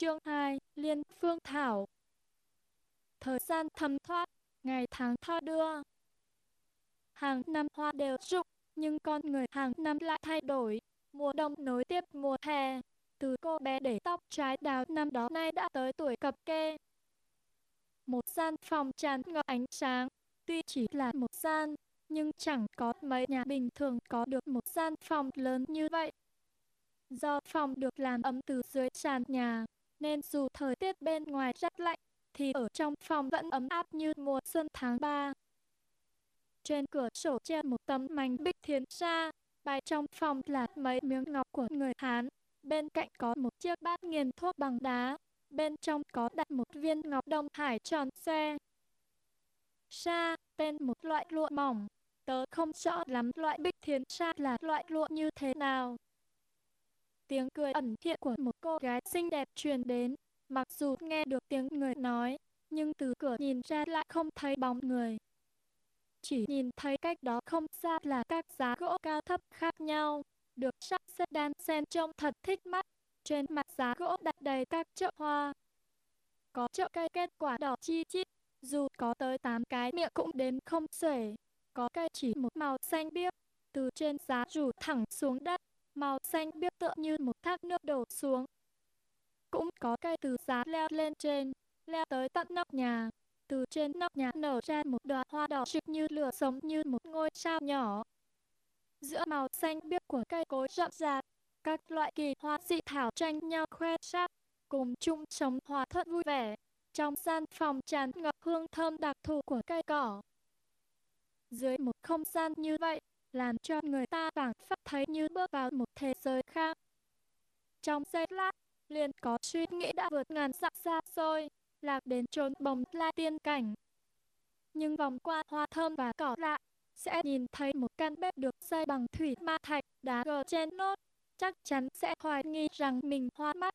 Chương 2, Liên Phương Thảo Thời gian thấm thoát, ngày tháng thoi đưa. Hàng năm hoa đều rụng, nhưng con người hàng năm lại thay đổi. Mùa đông nối tiếp mùa hè. Từ cô bé để tóc trái đào năm đó nay đã tới tuổi cập kê. Một gian phòng tràn ngập ánh sáng. Tuy chỉ là một gian, nhưng chẳng có mấy nhà bình thường có được một gian phòng lớn như vậy. Do phòng được làm ấm từ dưới sàn nhà, nên dù thời tiết bên ngoài rất lạnh, thì ở trong phòng vẫn ấm áp như mùa xuân tháng 3. Trên cửa sổ treo một tấm mảnh bích thiến sa, bài trong phòng là mấy miếng ngọc của người Hán. Bên cạnh có một chiếc bát nghiền thuốc bằng đá, bên trong có đặt một viên ngọc đông hải tròn xe. Sa, tên một loại lụa mỏng, tớ không rõ lắm loại bích thiến sa là loại lụa như thế nào. Tiếng cười ẩn hiện của một cô gái xinh đẹp truyền đến, mặc dù nghe được tiếng người nói, nhưng từ cửa nhìn ra lại không thấy bóng người. Chỉ nhìn thấy cách đó không xa là các giá gỗ cao thấp khác nhau, được sắp xếp đan xen trông thật thích mắt. Trên mặt giá gỗ đặt đầy các chậu hoa. Có chậu cây kết quả đỏ chi chít, dù có tới 8 cái miệng cũng đến không xuể. Có cây chỉ một màu xanh biếc, từ trên giá rủ thẳng xuống đất, màu xanh biếc tựa như một thác nước đổ xuống. Cũng có cây từ giá leo lên trên, leo tới tận nóc nhà. Từ trên nóc nhà nở ra một đóa hoa đỏ rực như lửa sống như một ngôi sao nhỏ. Giữa màu xanh biếc của cây cối rậm rạp, các loại kỳ hoa dị thảo tranh nhau khoe sắc, cùng chung sống hòa thuận vui vẻ. Trong gian phòng tràn ngập hương thơm đặc thù của cây cỏ. Dưới một không gian như vậy, làm cho người ta phảng phất thấy như bước vào một thế giới khác. Trong giây lát, liền có suy nghĩ đã vượt ngàn dặm xa xôi, lạc đến trốn bồng lai tiên cảnh. Nhưng vòng qua hoa thơm và cỏ lạ, sẽ nhìn thấy một căn bếp được xây bằng thủy ma thạch, đá gờ trên nốt, chắc chắn sẽ hoài nghi rằng mình hoa mắt.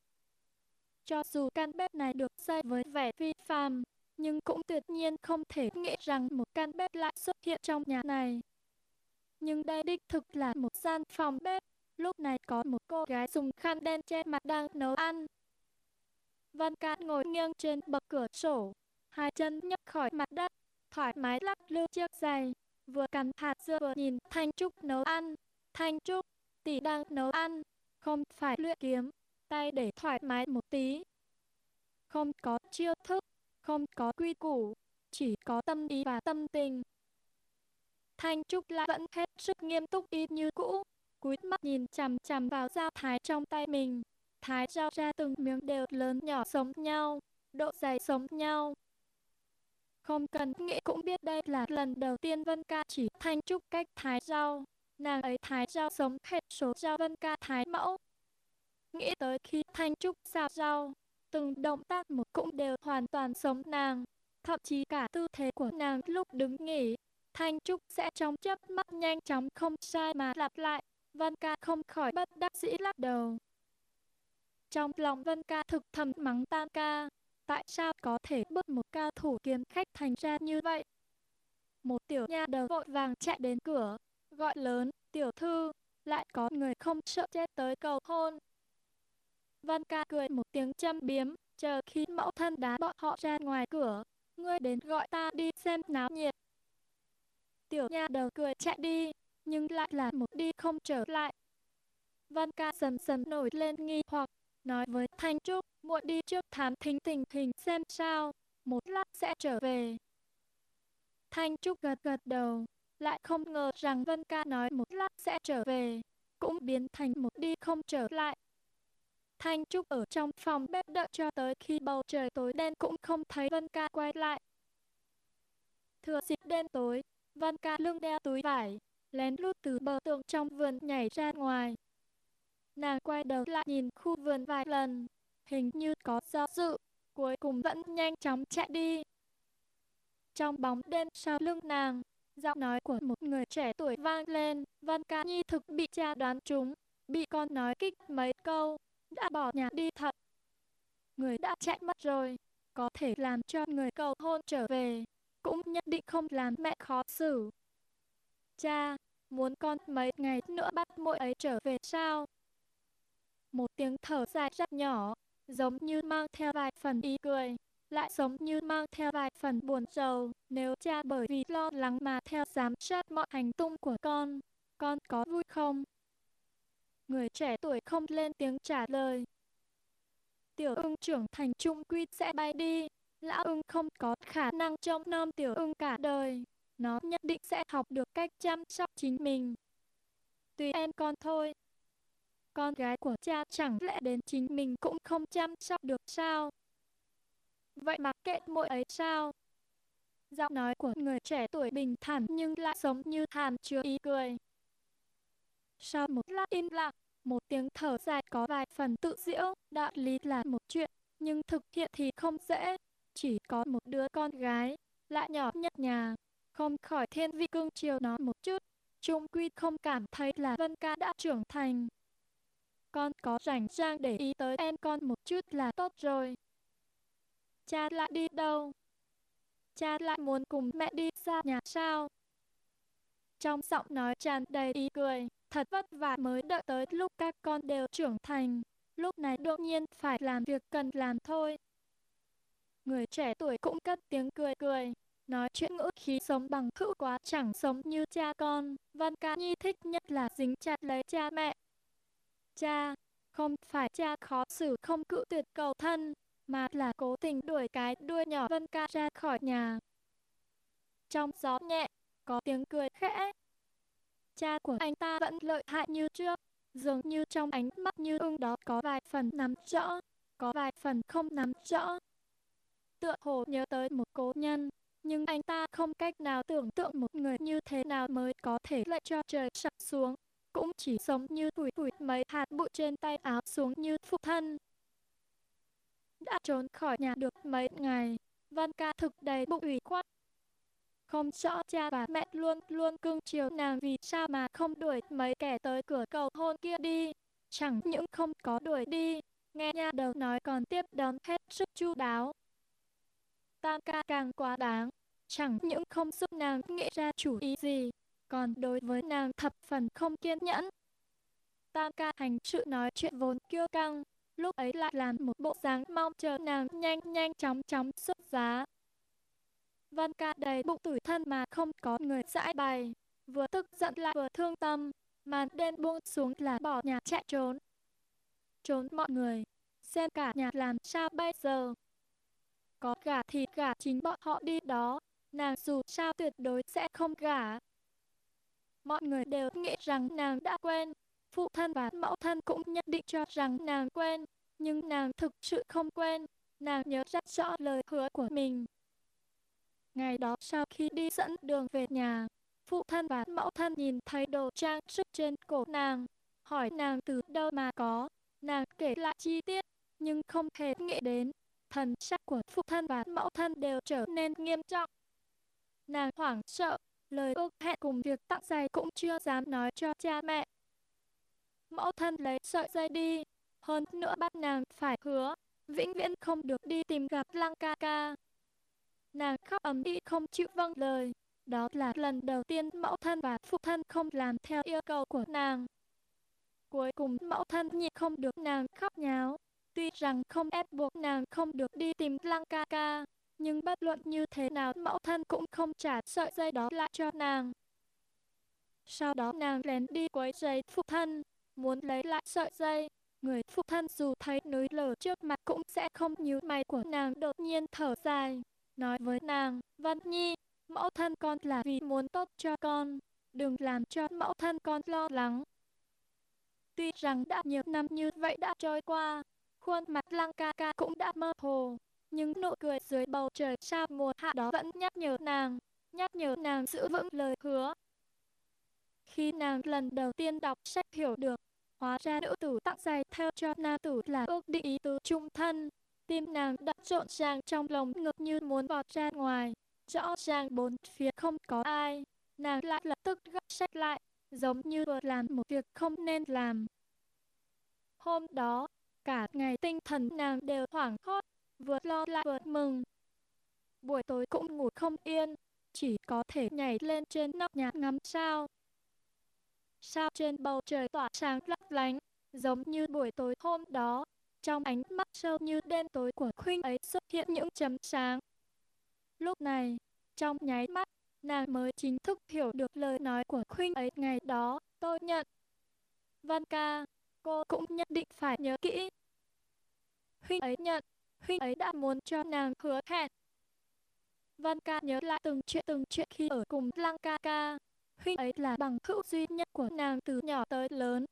Cho dù căn bếp này được xây với vẻ phi phàm, nhưng cũng tuyệt nhiên không thể nghĩ rằng một căn bếp lại xuất hiện trong nhà này. Nhưng đây đích thực là một gian phòng bếp, lúc này có một cô gái dùng khăn đen che mặt đang nấu ăn. Văn Cát ngồi nghiêng trên bậc cửa sổ, hai chân nhấc khỏi mặt đất, thoải mái lắc lư chiếc giày, vừa cắn hạt dưa vừa nhìn Thanh Trúc nấu ăn. Thanh Trúc, tỷ đang nấu ăn, không phải luyện kiếm, tay để thoải mái một tí. Không có chiêu thức, không có quy củ, chỉ có tâm ý và tâm tình. Thanh Trúc lại vẫn hết sức nghiêm túc y như cũ, cúi mắt nhìn chằm chằm vào dao thái trong tay mình. Thái dao ra từng miếng đều lớn nhỏ giống nhau, độ dày giống nhau. Không cần nghĩ cũng biết đây là lần đầu tiên Vân Ca chỉ Thanh Trúc cách thái dao, Nàng ấy thái dao giống hết số dao Vân Ca thái mẫu. Nghĩ tới khi Thanh Trúc xào dao, từng động tác một cũng đều hoàn toàn giống nàng. Thậm chí cả tư thế của nàng lúc đứng nghỉ, Thanh Trúc sẽ trong chớp mắt nhanh chóng không sai mà lặp lại. Vân ca không khỏi bất đắc dĩ lắc đầu. Trong lòng Vân ca thực thầm mắng tan ca, tại sao có thể bước một cao thủ kiếm khách thành ra như vậy? Một tiểu nha đầu vội vàng chạy đến cửa, gọi lớn, tiểu thư, lại có người không sợ chết tới cầu hôn. Vân ca cười một tiếng châm biếm, chờ khi mẫu thân đá bọn họ ra ngoài cửa, ngươi đến gọi ta đi xem náo nhiệt. Tiểu nha đầu cười chạy đi, nhưng lại là một đi không trở lại. Văn ca dần dần nổi lên nghi hoặc, nói với Thanh Trúc, muộn đi trước thám thính tình hình xem sao, một lát sẽ trở về. Thanh Trúc gật gật đầu, lại không ngờ rằng Vân ca nói một lát sẽ trở về, cũng biến thành một đi không trở lại. Thanh Trúc ở trong phòng bếp đợi cho tới khi bầu trời tối đen cũng không thấy Vân ca quay lại. Thừa dịp đêm tối, Văn ca lưng đeo túi vải, lén lút từ bờ tường trong vườn nhảy ra ngoài. Nàng quay đầu lại nhìn khu vườn vài lần, hình như có do dự, cuối cùng vẫn nhanh chóng chạy đi. Trong bóng đêm sau lưng nàng, giọng nói của một người trẻ tuổi vang lên, Văn Ca Nhi thực bị cha đoán trúng, bị con nói kích mấy câu, đã bỏ nhà đi thật. Người đã chạy mất rồi, có thể làm cho người cầu hôn trở về, cũng nhất định không làm mẹ khó xử. Cha, muốn con mấy ngày nữa bắt muội ấy trở về sao? Một tiếng thở dài rất nhỏ, giống như mang theo vài phần ý cười, lại giống như mang theo vài phần buồn rầu. Nếu cha bởi vì lo lắng mà theo giám sát mọi hành tung của con, con có vui không? Người trẻ tuổi không lên tiếng trả lời. Tiểu ưng trưởng thành trung quy sẽ bay đi, lão ưng không có khả năng trông nom tiểu ưng cả đời. Nó nhất định sẽ học được cách chăm sóc chính mình. Tùy em con thôi. Con gái của cha chẳng lẽ đến chính mình cũng không chăm sóc được sao? Vậy mặc kệ mỗi ấy sao? Giọng nói của người trẻ tuổi bình thản nhưng lại giống như hàn chứa ý cười. Sau một lát im lặng, một tiếng thở dài có vài phần tự diễu, đạo lý là một chuyện, nhưng thực hiện thì không dễ. Chỉ có một đứa con gái, lại nhỏ nhất nhà, không khỏi thiên vị cưng chiều nó một chút. Trung quy không cảm thấy là Vân Ca đã trưởng thành. Con có rảnh rang để ý tới em con một chút là tốt rồi. Cha lại đi đâu? Cha lại muốn cùng mẹ đi xa nhà sao? Trong giọng nói tràn đầy ý cười, thật vất vả mới đợi tới lúc các con đều trưởng thành. Lúc này đột nhiên phải làm việc cần làm thôi. Người trẻ tuổi cũng cất tiếng cười cười, nói chuyện ngữ khí sống bằng hữu quá chẳng sống như cha con. Văn ca nhi thích nhất là dính chặt lấy cha mẹ. Cha, không phải cha khó xử không cự tuyệt cầu thân, mà là cố tình đuổi cái đuôi nhỏ Vân ca ra khỏi nhà. Trong gió nhẹ, có tiếng cười khẽ. Cha của anh ta vẫn lợi hại như trước, dường như trong ánh mắt như ưng đó có vài phần nắm rõ, có vài phần không nắm rõ. Tựa hồ nhớ tới một cố nhân, nhưng anh ta không cách nào tưởng tượng một người như thế nào mới có thể lệnh cho trời sập xuống. Cũng chỉ giống như thủi thủi mấy hạt bụi trên tay áo xuống như phụ thân. Đã trốn khỏi nhà được mấy ngày, Văn ca thực đầy bụng ủy khuất. Không rõ cha và mẹ luôn luôn cưng chiều nàng vì sao mà không đuổi mấy kẻ tới cửa cầu hôn kia đi. Chẳng những không có đuổi đi, nghe nha đầu nói còn tiếp đón hết sức chu đáo, tam ca càng quá đáng, chẳng những không giúp nàng nghĩ ra chủ ý gì, còn đối với nàng thập phần không kiên nhẫn. Tam ca hành sự nói chuyện vốn kiêu căng, lúc ấy lại làm một bộ dáng mong chờ nàng nhanh nhanh chóng chóng xuất giá. Văn ca đầy bụng tủi thân mà không có người giải bày, vừa tức giận lại vừa thương tâm, màn đen buông xuống là bỏ nhà chạy trốn. Trốn mọi người, xem cả nhà làm sao bây giờ có gả thì gả chính bọn họ đi đó, nàng dù sao tuyệt đối sẽ không gả. Mọi người đều nghĩ rằng nàng đã quên, phụ thân và mẫu thân cũng nhất định cho rằng nàng quên, nhưng nàng thực sự không quên, nàng nhớ rất rõ lời hứa của mình. Ngày đó sau khi đi dẫn đường về nhà, phụ thân và mẫu thân nhìn thấy đồ trang sức trên cổ nàng, hỏi nàng từ đâu mà có, nàng kể lại chi tiết, nhưng không hề nghĩ đến thần sắc của phụ thân và mẫu thân đều trở nên nghiêm trọng. Nàng hoảng sợ, lời ước hẹn cùng việc tặng giày cũng chưa dám nói cho cha mẹ. Mẫu thân lấy sợi dây đi, hơn nữa bắt nàng phải hứa, vĩnh viễn không được đi tìm gặp lăng ca ca. Nàng khóc ầm ĩ không chịu vâng lời, đó là lần đầu tiên mẫu thân và phụ thân không làm theo yêu cầu của nàng. Cuối cùng mẫu thân nhịn không được nàng khóc nháo, Tuy rằng không ép buộc nàng không được đi tìm lăng ca ca, nhưng bất luận như thế nào mẫu thân cũng không trả sợi dây đó lại cho nàng. Sau đó nàng lén đi quấy giấy phụ thân, muốn lấy lại sợi dây. Người phụ thân dù thấy núi lở trước mặt cũng sẽ không nhíu mày của nàng đột nhiên thở dài. Nói với nàng, Văn Nhi, mẫu thân con là vì muốn tốt cho con, đừng làm cho mẫu thân con lo lắng. Tuy rằng đã nhiều năm như vậy đã trôi qua, Khuôn mặt lăng ca ca cũng đã mơ hồ, nhưng nụ cười dưới bầu trời sao mùa hạ đó vẫn nhắc nhở nàng, nhắc nhở nàng giữ vững lời hứa. Khi nàng lần đầu tiên đọc sách hiểu được, hóa ra nữ tử tặng giày theo cho nam tử là ước định ý tứ trung thân. Tim nàng đã trộn ràng trong lòng ngực như muốn vọt ra ngoài. Rõ ràng bốn phía không có ai. Nàng lại lập tức gấp sách lại, giống như vừa làm một việc không nên làm. Hôm đó, Cả ngày tinh thần nàng đều hoảng hốt, vừa lo lại vừa mừng. Buổi tối cũng ngủ không yên, chỉ có thể nhảy lên trên nóc nhà ngắm sao. Sao trên bầu trời tỏa sáng lấp lánh, giống như buổi tối hôm đó. trong ánh mắt sâu như đêm tối của Khuynh ấy xuất hiện những chấm sáng. Lúc này, trong nháy mắt, nàng mới chính thức hiểu được lời nói của Khuynh ấy ngày đó, tôi nhận. Văn ca, cô cũng nhất định phải nhớ kỹ. Huynh ấy nhận, huynh ấy đã muốn cho nàng hứa hẹn. Văn ca nhớ lại từng chuyện từng chuyện khi ở cùng Lăng ca ca. Huynh ấy là bằng hữu duy nhất của nàng từ nhỏ tới lớn.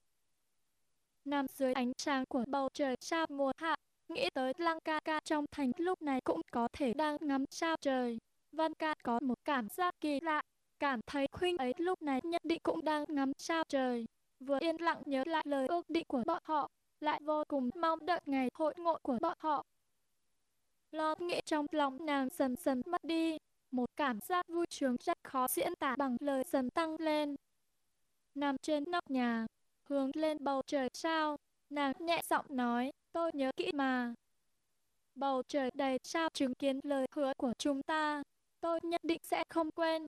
Nằm dưới ánh sáng của bầu trời sao mùa hạ, nghĩ tới Lăng ca ca trong thành lúc này cũng có thể đang ngắm sao trời. Văn ca có một cảm giác kỳ lạ, cảm thấy huynh ấy lúc này nhất định cũng đang ngắm sao trời. Vừa yên lặng nhớ lại lời ước định của bọn họ, lại vô cùng mong đợi ngày hội ngộ của bọn họ. Lo nghĩ trong lòng nàng dần dần mất đi, một cảm giác vui sướng rất khó diễn tả bằng lời dần tăng lên. Nằm trên nóc nhà, hướng lên bầu trời sao, nàng nhẹ giọng nói, tôi nhớ kỹ mà. Bầu trời đầy sao chứng kiến lời hứa của chúng ta, tôi nhất định sẽ không quên.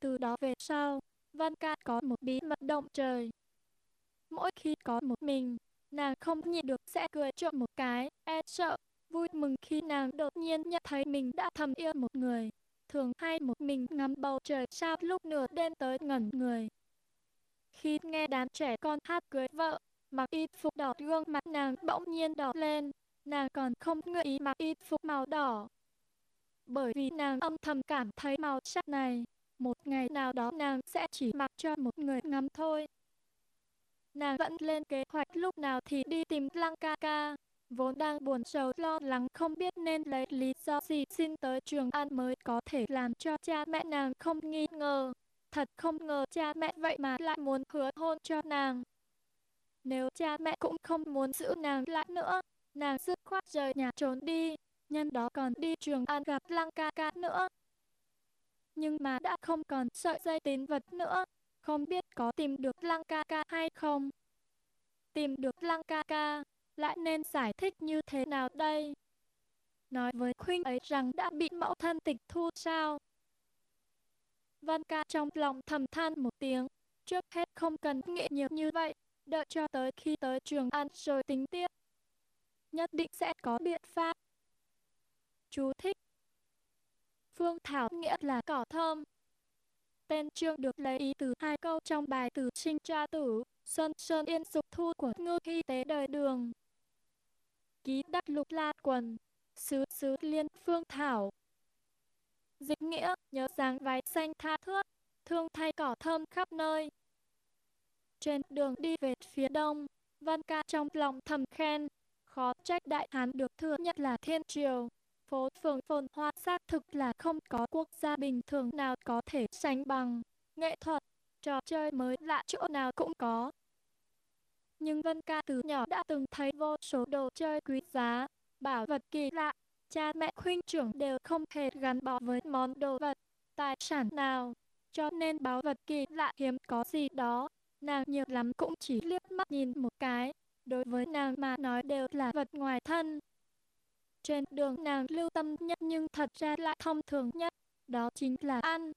Từ đó về sau, Văn ca có một bí mật động trời. Mỗi khi có một mình, nàng không nhịn được sẽ cười trộm một cái, e sợ, vui mừng khi nàng đột nhiên nhận thấy mình đã thầm yêu một người. Thường hay một mình ngắm bầu trời sao lúc nửa đêm tới ngẩn người. Khi nghe đám trẻ con hát cưới vợ, mặc y phục đỏ gương mặt nàng bỗng nhiên đỏ lên, nàng còn không ngợi ý mặc y phục màu đỏ. Bởi vì nàng âm thầm cảm thấy màu sắc này, một ngày nào đó nàng sẽ chỉ mặc cho một người ngắm thôi. Nàng vẫn lên kế hoạch lúc nào thì đi tìm Lăng ca ca, vốn đang buồn sầu lo lắng không biết nên lấy lý do gì xin tới trường An mới có thể làm cho cha mẹ nàng không nghi ngờ. Thật không ngờ cha mẹ vậy mà lại muốn hứa hôn cho nàng. Nếu cha mẹ cũng không muốn giữ nàng lại nữa, nàng dứt khoát rời nhà trốn đi, nhân đó còn đi trường An gặp Lăng ca ca nữa. Nhưng mà đã không còn sợi dây tín vật nữa, không biết có tìm được Lăng ca ca hay không. Tìm được Lăng ca ca, lại nên giải thích như thế nào đây? Nói với Khuynh ấy rằng đã bị mẫu thân tịch thu sao? Văn ca trong lòng thầm than một tiếng, trước hết không cần nghĩ nhiều như vậy, đợi cho tới khi tới trường ăn rồi tính tiếp. Nhất định sẽ có biện pháp. Chú thích Phương Thảo nghĩa là cỏ thơm. Tên chương được lấy ý từ hai câu trong bài từ sinh tra tử, Sơn Sơn Yên Dục Thu của Ngư khi Tế Đời Đường ký đắc lục la quần, sứ sứ liên phương thảo. Dịch nghĩa, nhớ dáng váy xanh tha thướt, thương thay cỏ thơm khắp nơi. Trên đường đi về phía đông, Văn ca trong lòng thầm khen, khó trách đại hán được thừa nhận là thiên triều. Phố phường phồn hoa xác thực là không có quốc gia bình thường nào có thể sánh bằng. Nghệ thuật, trò chơi mới lạ chỗ nào cũng có, nhưng Vân Ca từ nhỏ đã từng thấy vô số đồ chơi quý giá, bảo vật kỳ lạ. Cha mẹ huynh trưởng đều không hề gắn bó với món đồ vật, tài sản nào, cho nên báo vật kỳ lạ hiếm có gì đó. Nàng nhiều lắm cũng chỉ liếc mắt nhìn một cái, đối với nàng mà nói đều là vật ngoài thân. Trên đường nàng lưu tâm nhất nhưng thật ra lại thông thường nhất, đó chính là ăn.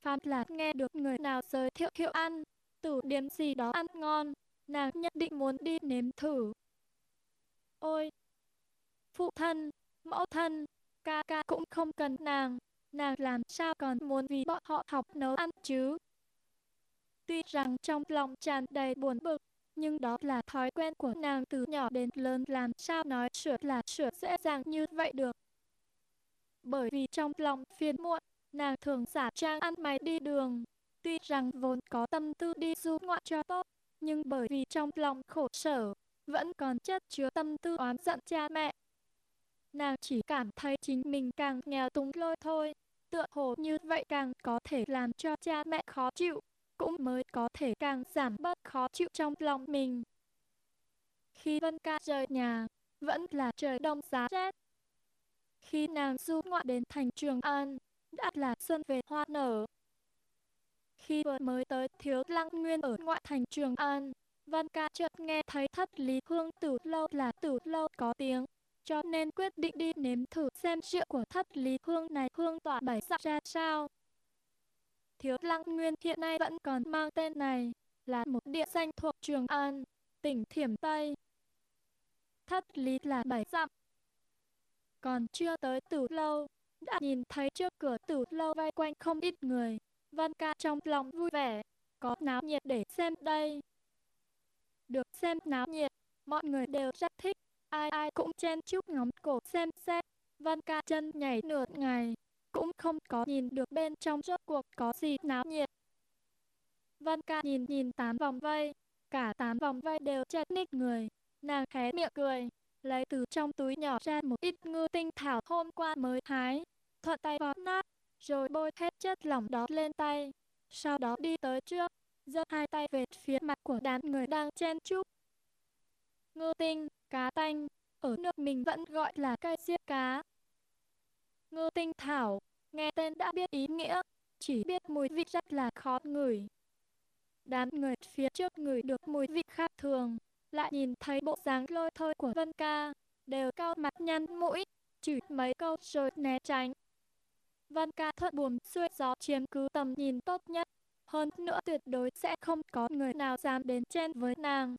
Phạm là nghe được người nào giới thiệu hiệu ăn, tủ điểm gì đó ăn ngon, nàng nhất định muốn đi nếm thử. Ôi! Phụ thân, mẫu thân, ca ca cũng không cần nàng, nàng làm sao còn muốn vì bọn họ học nấu ăn chứ? Tuy rằng trong lòng tràn đầy buồn bực, nhưng đó là thói quen của nàng từ nhỏ đến lớn làm sao nói sửa là sửa dễ dàng như vậy được. Bởi vì trong lòng phiền muộn, nàng thường giả trang ăn mày đi đường. Tuy rằng vốn có tâm tư đi du ngoại cho tốt, nhưng bởi vì trong lòng khổ sở, vẫn còn chất chứa tâm tư oán giận cha mẹ. Nàng chỉ cảm thấy chính mình càng nghèo túng lôi thôi, tựa hồ như vậy càng có thể làm cho cha mẹ khó chịu, cũng mới có thể càng giảm bớt khó chịu trong lòng mình. Khi Vân Ca rời nhà, vẫn là trời đông giá rét. Khi nàng du ngoại đến thành Trường An, đã là xuân về hoa nở, khi vừa mới tới thiếu lăng nguyên ở ngoại thành Trường An, Văn ca chợt nghe thấy thất lý hương tử lâu là tử lâu có tiếng, cho nên quyết định đi nếm thử xem rượu của thất lý hương này hương tỏa bảy dặm ra sao. Thiếu lăng nguyên hiện nay vẫn còn mang tên này, là một địa danh thuộc Trường An, tỉnh Thiểm Tây. thất lý là bảy dặm. Còn chưa tới tử lâu, đã nhìn thấy trước cửa tử lâu vây quanh không ít người. Văn ca trong lòng vui vẻ, có náo nhiệt để xem đây. Được xem náo nhiệt, mọi người đều rất thích, ai ai cũng chen chúc ngóng cổ xem xét. Văn ca chân nhảy nửa ngày, cũng không có nhìn được bên trong rốt cuộc có gì náo nhiệt. Văn ca nhìn nhìn tám vòng vây, cả tám vòng vây đều chật ních người, nàng hé miệng cười, lấy từ trong túi nhỏ ra một ít ngư tinh thảo hôm qua mới hái, thuận tay vót nát, rồi bôi hết chất lỏng đó lên tay, sau đó đi tới trước, giơ hai tay về phía mặt của đám người đang chen chúc. Ngư tinh, cá tanh, ở nước mình vẫn gọi là cây xiết cá. Ngư tinh thảo, nghe tên đã biết ý nghĩa, chỉ biết mùi vị rất là khó ngửi. Đám người phía trước ngửi được mùi vị khác thường, lại nhìn thấy bộ dáng lôi thôi của Vân Ca, đều cao mặt nhăn mũi, chửi mấy câu rồi né tránh. Vân Ca thuận buồm xuôi gió chiếm cứ tầm nhìn tốt nhất, hơn nữa tuyệt đối sẽ không có người nào dám đến chen với nàng.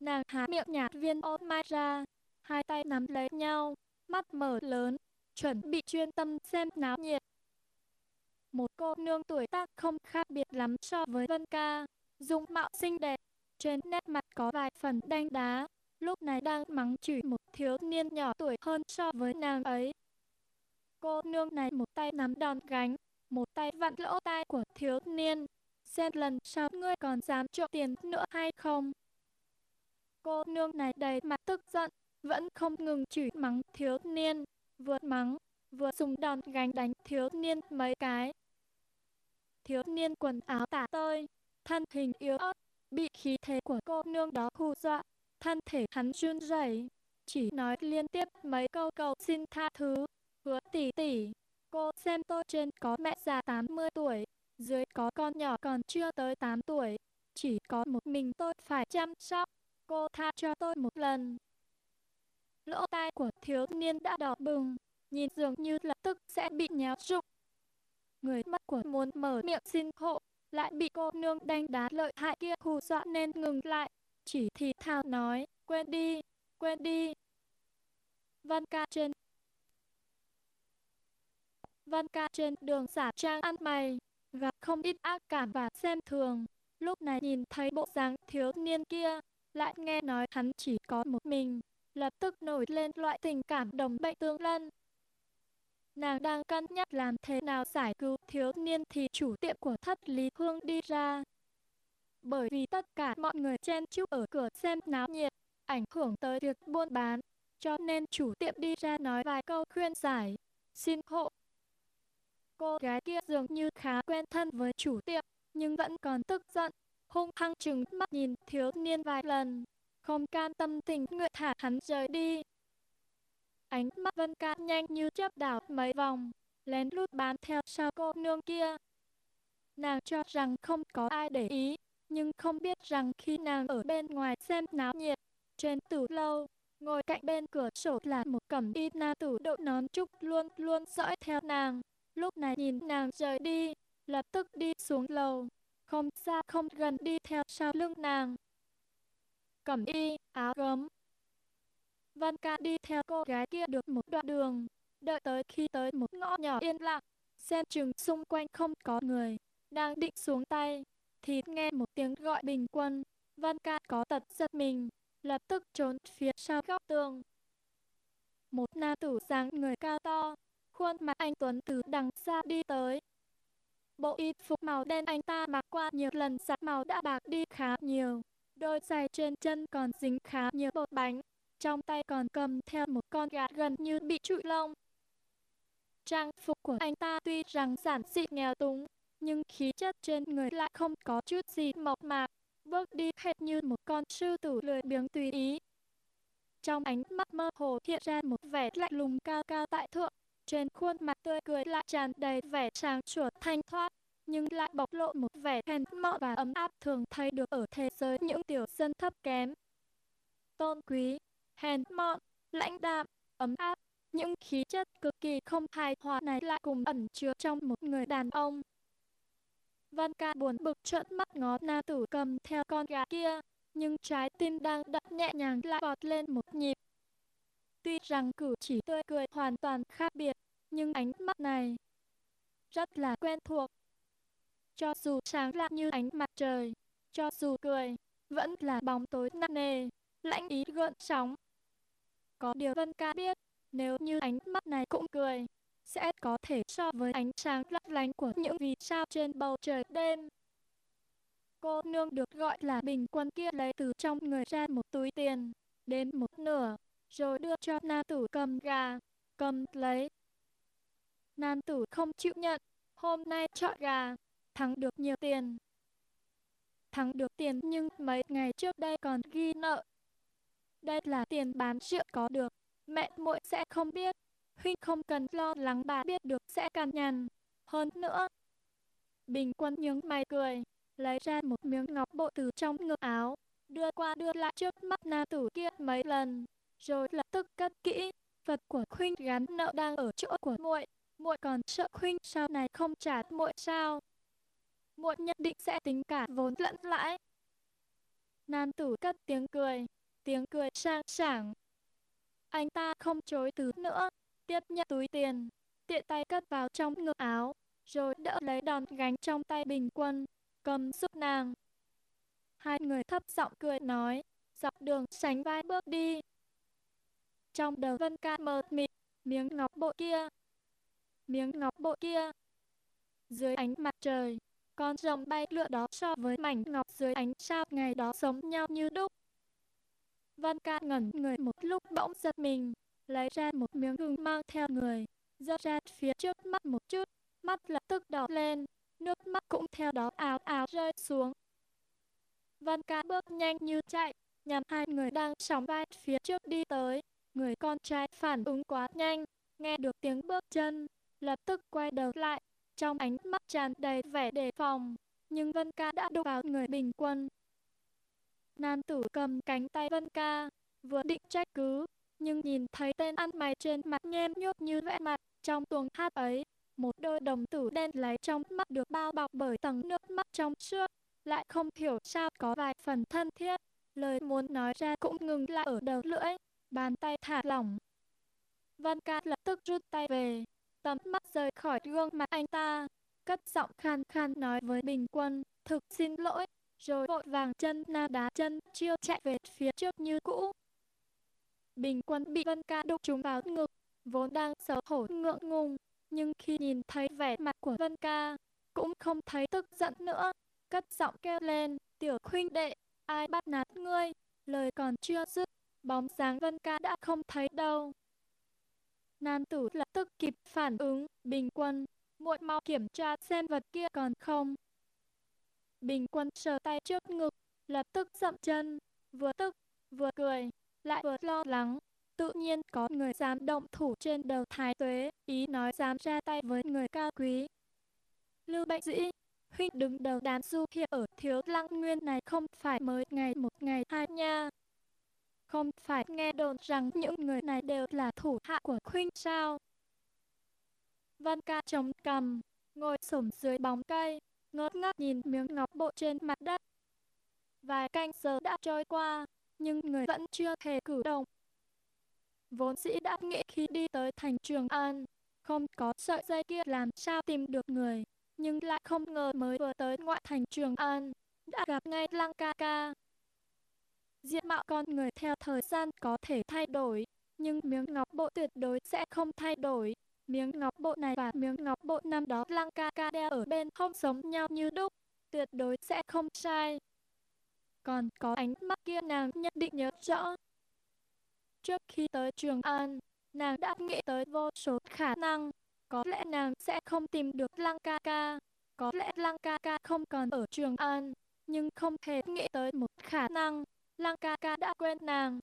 Nàng há miệng nhạt viên ôm mai ra, hai tay nắm lấy nhau, mắt mở lớn, chuẩn bị chuyên tâm xem náo nhiệt. Một cô nương tuổi tác không khác biệt lắm so với Vân Ca, dung mạo xinh đẹp, trên nét mặt có vài phần đanh đá, lúc này đang mắng chửi một thiếu niên nhỏ tuổi hơn so với nàng ấy. Cô nương này một tay nắm đòn gánh, một tay vặn lỗ tai của thiếu niên. Xem lần sau ngươi còn dám trộm tiền nữa hay không? Cô nương này đầy mặt tức giận, vẫn không ngừng chửi mắng thiếu niên, vừa mắng, vừa dùng đòn gánh đánh thiếu niên mấy cái. Thiếu niên quần áo tả tơi, thân hình yếu ớt, bị khí thế của cô nương đó hù dọa, thân thể hắn run rẩy, chỉ nói liên tiếp mấy câu cầu xin tha thứ, hứa tỷ tỷ, cô xem tôi trên có mẹ già 80 tuổi, dưới có con nhỏ còn chưa tới 8 tuổi, chỉ có một mình tôi phải chăm sóc, cô tha cho tôi một lần. Lỗ tai của thiếu niên đã đỏ bừng, nhìn dường như lập tức sẽ bị nhéo rụng. Người mắt của muốn mở miệng xin hộ, lại bị cô nương đánh đá lợi hại kia hù dọa nên ngừng lại, chỉ thì thào nói, quên đi, quên đi. Văn ca trên Văn ca trên đường xả trang ăn mày, gặp không ít ác cảm và xem thường. Lúc này nhìn thấy bộ dáng thiếu niên kia, lại nghe nói hắn chỉ có một mình, lập tức nổi lên loại tình cảm đồng bệnh tương lân. Nàng đang cân nhắc làm thế nào giải cứu thiếu niên thì chủ tiệm của thất Lý Hương đi ra. Bởi vì tất cả mọi người chen chúc ở cửa xem náo nhiệt, ảnh hưởng tới việc buôn bán, cho nên chủ tiệm đi ra nói vài câu khuyên giải. Xin hộ. Cô gái kia dường như khá quen thân với chủ tiệm, nhưng vẫn còn tức giận, hung hăng trừng mắt nhìn thiếu niên vài lần, không can tâm tình nguyện thả hắn rời đi. Ánh mắt Vân Ca nhanh như chớp đảo mấy vòng, lén lút bám theo sau cô nương kia. Nàng cho rằng không có ai để ý, nhưng không biết rằng khi nàng ở bên ngoài xem náo nhiệt, trên tử lâu, ngồi cạnh bên cửa sổ là một cẩm y nam tử đội nón trúc luôn luôn dõi theo nàng. Lúc này nhìn nàng rời đi, lập tức đi xuống lầu, không xa không gần đi theo sau lưng nàng. Cẩm y, áo gấm, Văn ca đi theo cô gái kia được một đoạn đường, đợi tới khi tới một ngõ nhỏ yên lặng, xem chừng xung quanh không có người, đang định xuống tay, thì nghe một tiếng gọi bình quân, Văn ca có tật giật mình, lập tức trốn phía sau góc tường. Một nam tử dáng người cao to, khuôn mặt anh Tuấn từ đằng xa đi tới. Bộ y phục màu đen anh ta mặc qua nhiều lần giặt màu đã bạc đi khá nhiều, đôi giày trên chân còn dính khá nhiều bột bánh, trong tay còn cầm theo một con gà gần như bị trụi lông. Trang phục của anh ta tuy rằng giản dị nghèo túng, nhưng khí chất trên người lại không có chút gì mộc mạc, bước đi hệt như một con sư tử lười biếng tùy ý. Trong ánh mắt mơ hồ hiện ra một vẻ lạnh lùng cao cao tại thượng, trên khuôn mặt tươi cười lại tràn đầy vẻ sáng sủa thanh thoát, nhưng lại bộc lộ một vẻ hèn mọn và ấm áp thường thấy được ở thế giới những tiểu dân thấp kém. Tôn quý, hèn mọn, lãnh đạm, ấm áp. Những khí chất cực kỳ không hài hòa này lại cùng ẩn chứa trong một người đàn ông. Văn ca buồn bực trợn mắt ngó nam tử cầm theo con gà kia, nhưng trái tim đang đập nhẹ nhàng lại vọt lên một nhịp. Tuy rằng cử chỉ tươi cười hoàn toàn khác biệt, nhưng ánh mắt này rất là quen thuộc. Cho dù sáng lạ như ánh mặt trời, cho dù cười, vẫn là bóng tối nặng nề, lãnh ý gợn sóng. Có điều Vân Ca biết, nếu như ánh mắt này cũng cười, sẽ có thể so với ánh sáng lấp lánh của những vì sao trên bầu trời đêm. Cô nương được gọi là bình quân kia lấy từ trong người ra một túi tiền, đến một nửa, rồi đưa cho nam tử cầm gà, cầm lấy. Nam tử không chịu nhận, hôm nay chọn gà, thắng được nhiều tiền. Thắng được tiền nhưng mấy ngày trước đây còn ghi nợ. Đây là tiền bán rượu có được, mẹ muội sẽ không biết. Huynh không cần lo lắng bà biết được sẽ cằn nhằn. Hơn nữa, Bình quân nhướng mày cười, lấy ra một miếng ngọc bội từ trong ngực áo, đưa qua đưa lại trước mắt nam tử kia mấy lần, rồi lập tức cất kỹ. Vật của khuynh gắn nợ đang ở chỗ của muội, muội còn sợ khuynh sau này không trả muội sao? Muội nhất định sẽ tính cả vốn lẫn lãi. Nam tử cất tiếng cười, tiếng cười sang sảng. Anh ta không chối từ nữa, tiếp nhận túi tiền, tiện tay cất vào trong ngực áo, rồi đỡ lấy đòn gánh trong tay bình quân, cầm giúp nàng. Hai người thấp giọng cười nói, dọc đường sánh vai bước đi. Trong đầu vân ca mờ mịt, miếng ngọc bội kia, miếng ngọc bội kia. Dưới ánh mặt trời, con rồng bay lượn đó so với mảnh ngọc dưới ánh sao ngày đó giống nhau như đúc. Văn ca ngẩn người một lúc bỗng giật mình, lấy ra một miếng gừng mang theo người, rớt ra phía trước mắt một chút, mắt lập tức đỏ lên, nước mắt cũng theo đó áo áo rơi xuống. Văn ca bước nhanh như chạy, nhằm hai người đang sóng vai phía trước đi tới. Người con trai phản ứng quá nhanh, nghe được tiếng bước chân, lập tức quay đầu lại, trong ánh mắt tràn đầy vẻ đề phòng. Nhưng Vân ca đã đụng vào người bình quân. Nam tử cầm cánh tay Vân ca, vừa định trách cứ, nhưng nhìn thấy tên ăn mày trên mặt nhem nhốt như vẽ mặt trong tuồng hát ấy, một đôi đồng tử đen lấy trong mắt được bao bọc bởi tầng nước mắt trong suốt, lại không hiểu sao có vài phần thân thiết, lời muốn nói ra cũng ngừng lại ở đầu lưỡi, bàn tay thả lỏng. Văn ca lập tức rút tay về, tầm mắt rời khỏi gương mặt anh ta, cất giọng khan khan nói với bình quân, thực xin lỗi, rồi vội vàng chân na đá chân, chiêu chạy về phía trước như cũ. Bình quân bị Vân ca đụng trúng vào ngực, vốn đang xấu hổ ngượng ngùng, nhưng khi nhìn thấy vẻ mặt của Vân ca, cũng không thấy tức giận nữa, cất giọng kêu lên, tiểu khuynh đệ, ai bắt nạt ngươi, lời còn chưa dứt, bóng dáng Vân ca đã không thấy đâu. Nam tử lập tức kịp phản ứng, bình quân, muội mau kiểm tra xem vật kia còn không. Bình quân sờ tay trước ngực, lập tức dậm chân, vừa tức, vừa cười, lại vừa lo lắng, tự nhiên có người dám động thủ trên đầu thái tuế, ý nói dám ra tay với người cao quý. Lưu Bệnh Dĩ, huynh đứng đầu đám du hiệp ở thiếu lăng nguyên này không phải mới ngày một ngày hai nha. Không phải nghe đồn rằng những người này đều là thủ hạ của khuynh sao. Văn ca chống cầm, ngồi sổm dưới bóng cây, ngớt ngác nhìn miếng ngọc bộ trên mặt đất. Vài canh giờ đã trôi qua, nhưng người vẫn chưa thể cử động. Vốn dĩ đã nghĩ khi đi tới thành Trường An, không có sợi dây kia làm sao tìm được người, nhưng lại không ngờ mới vừa tới ngoại thành Trường An, đã gặp ngay Lăng Ca Ca. Diện mạo con người theo thời gian có thể thay đổi, nhưng miếng ngọc bộ tuyệt đối sẽ không thay đổi. Miếng ngọc bộ này và miếng ngọc bộ năm đó Lăng Ca Ca đeo ở bên không giống nhau như đúc, tuyệt đối sẽ không sai. Còn có ánh mắt kia nàng nhất định nhớ rõ, Trước khi tới Trường An, nàng đã nghĩ tới vô số khả năng. Có lẽ nàng sẽ không tìm được Lăng ca ca. Có lẽ Lăng ca ca không còn ở Trường An. Nhưng không thể nghĩ tới một khả năng. Lăng ca ca đã quên nàng.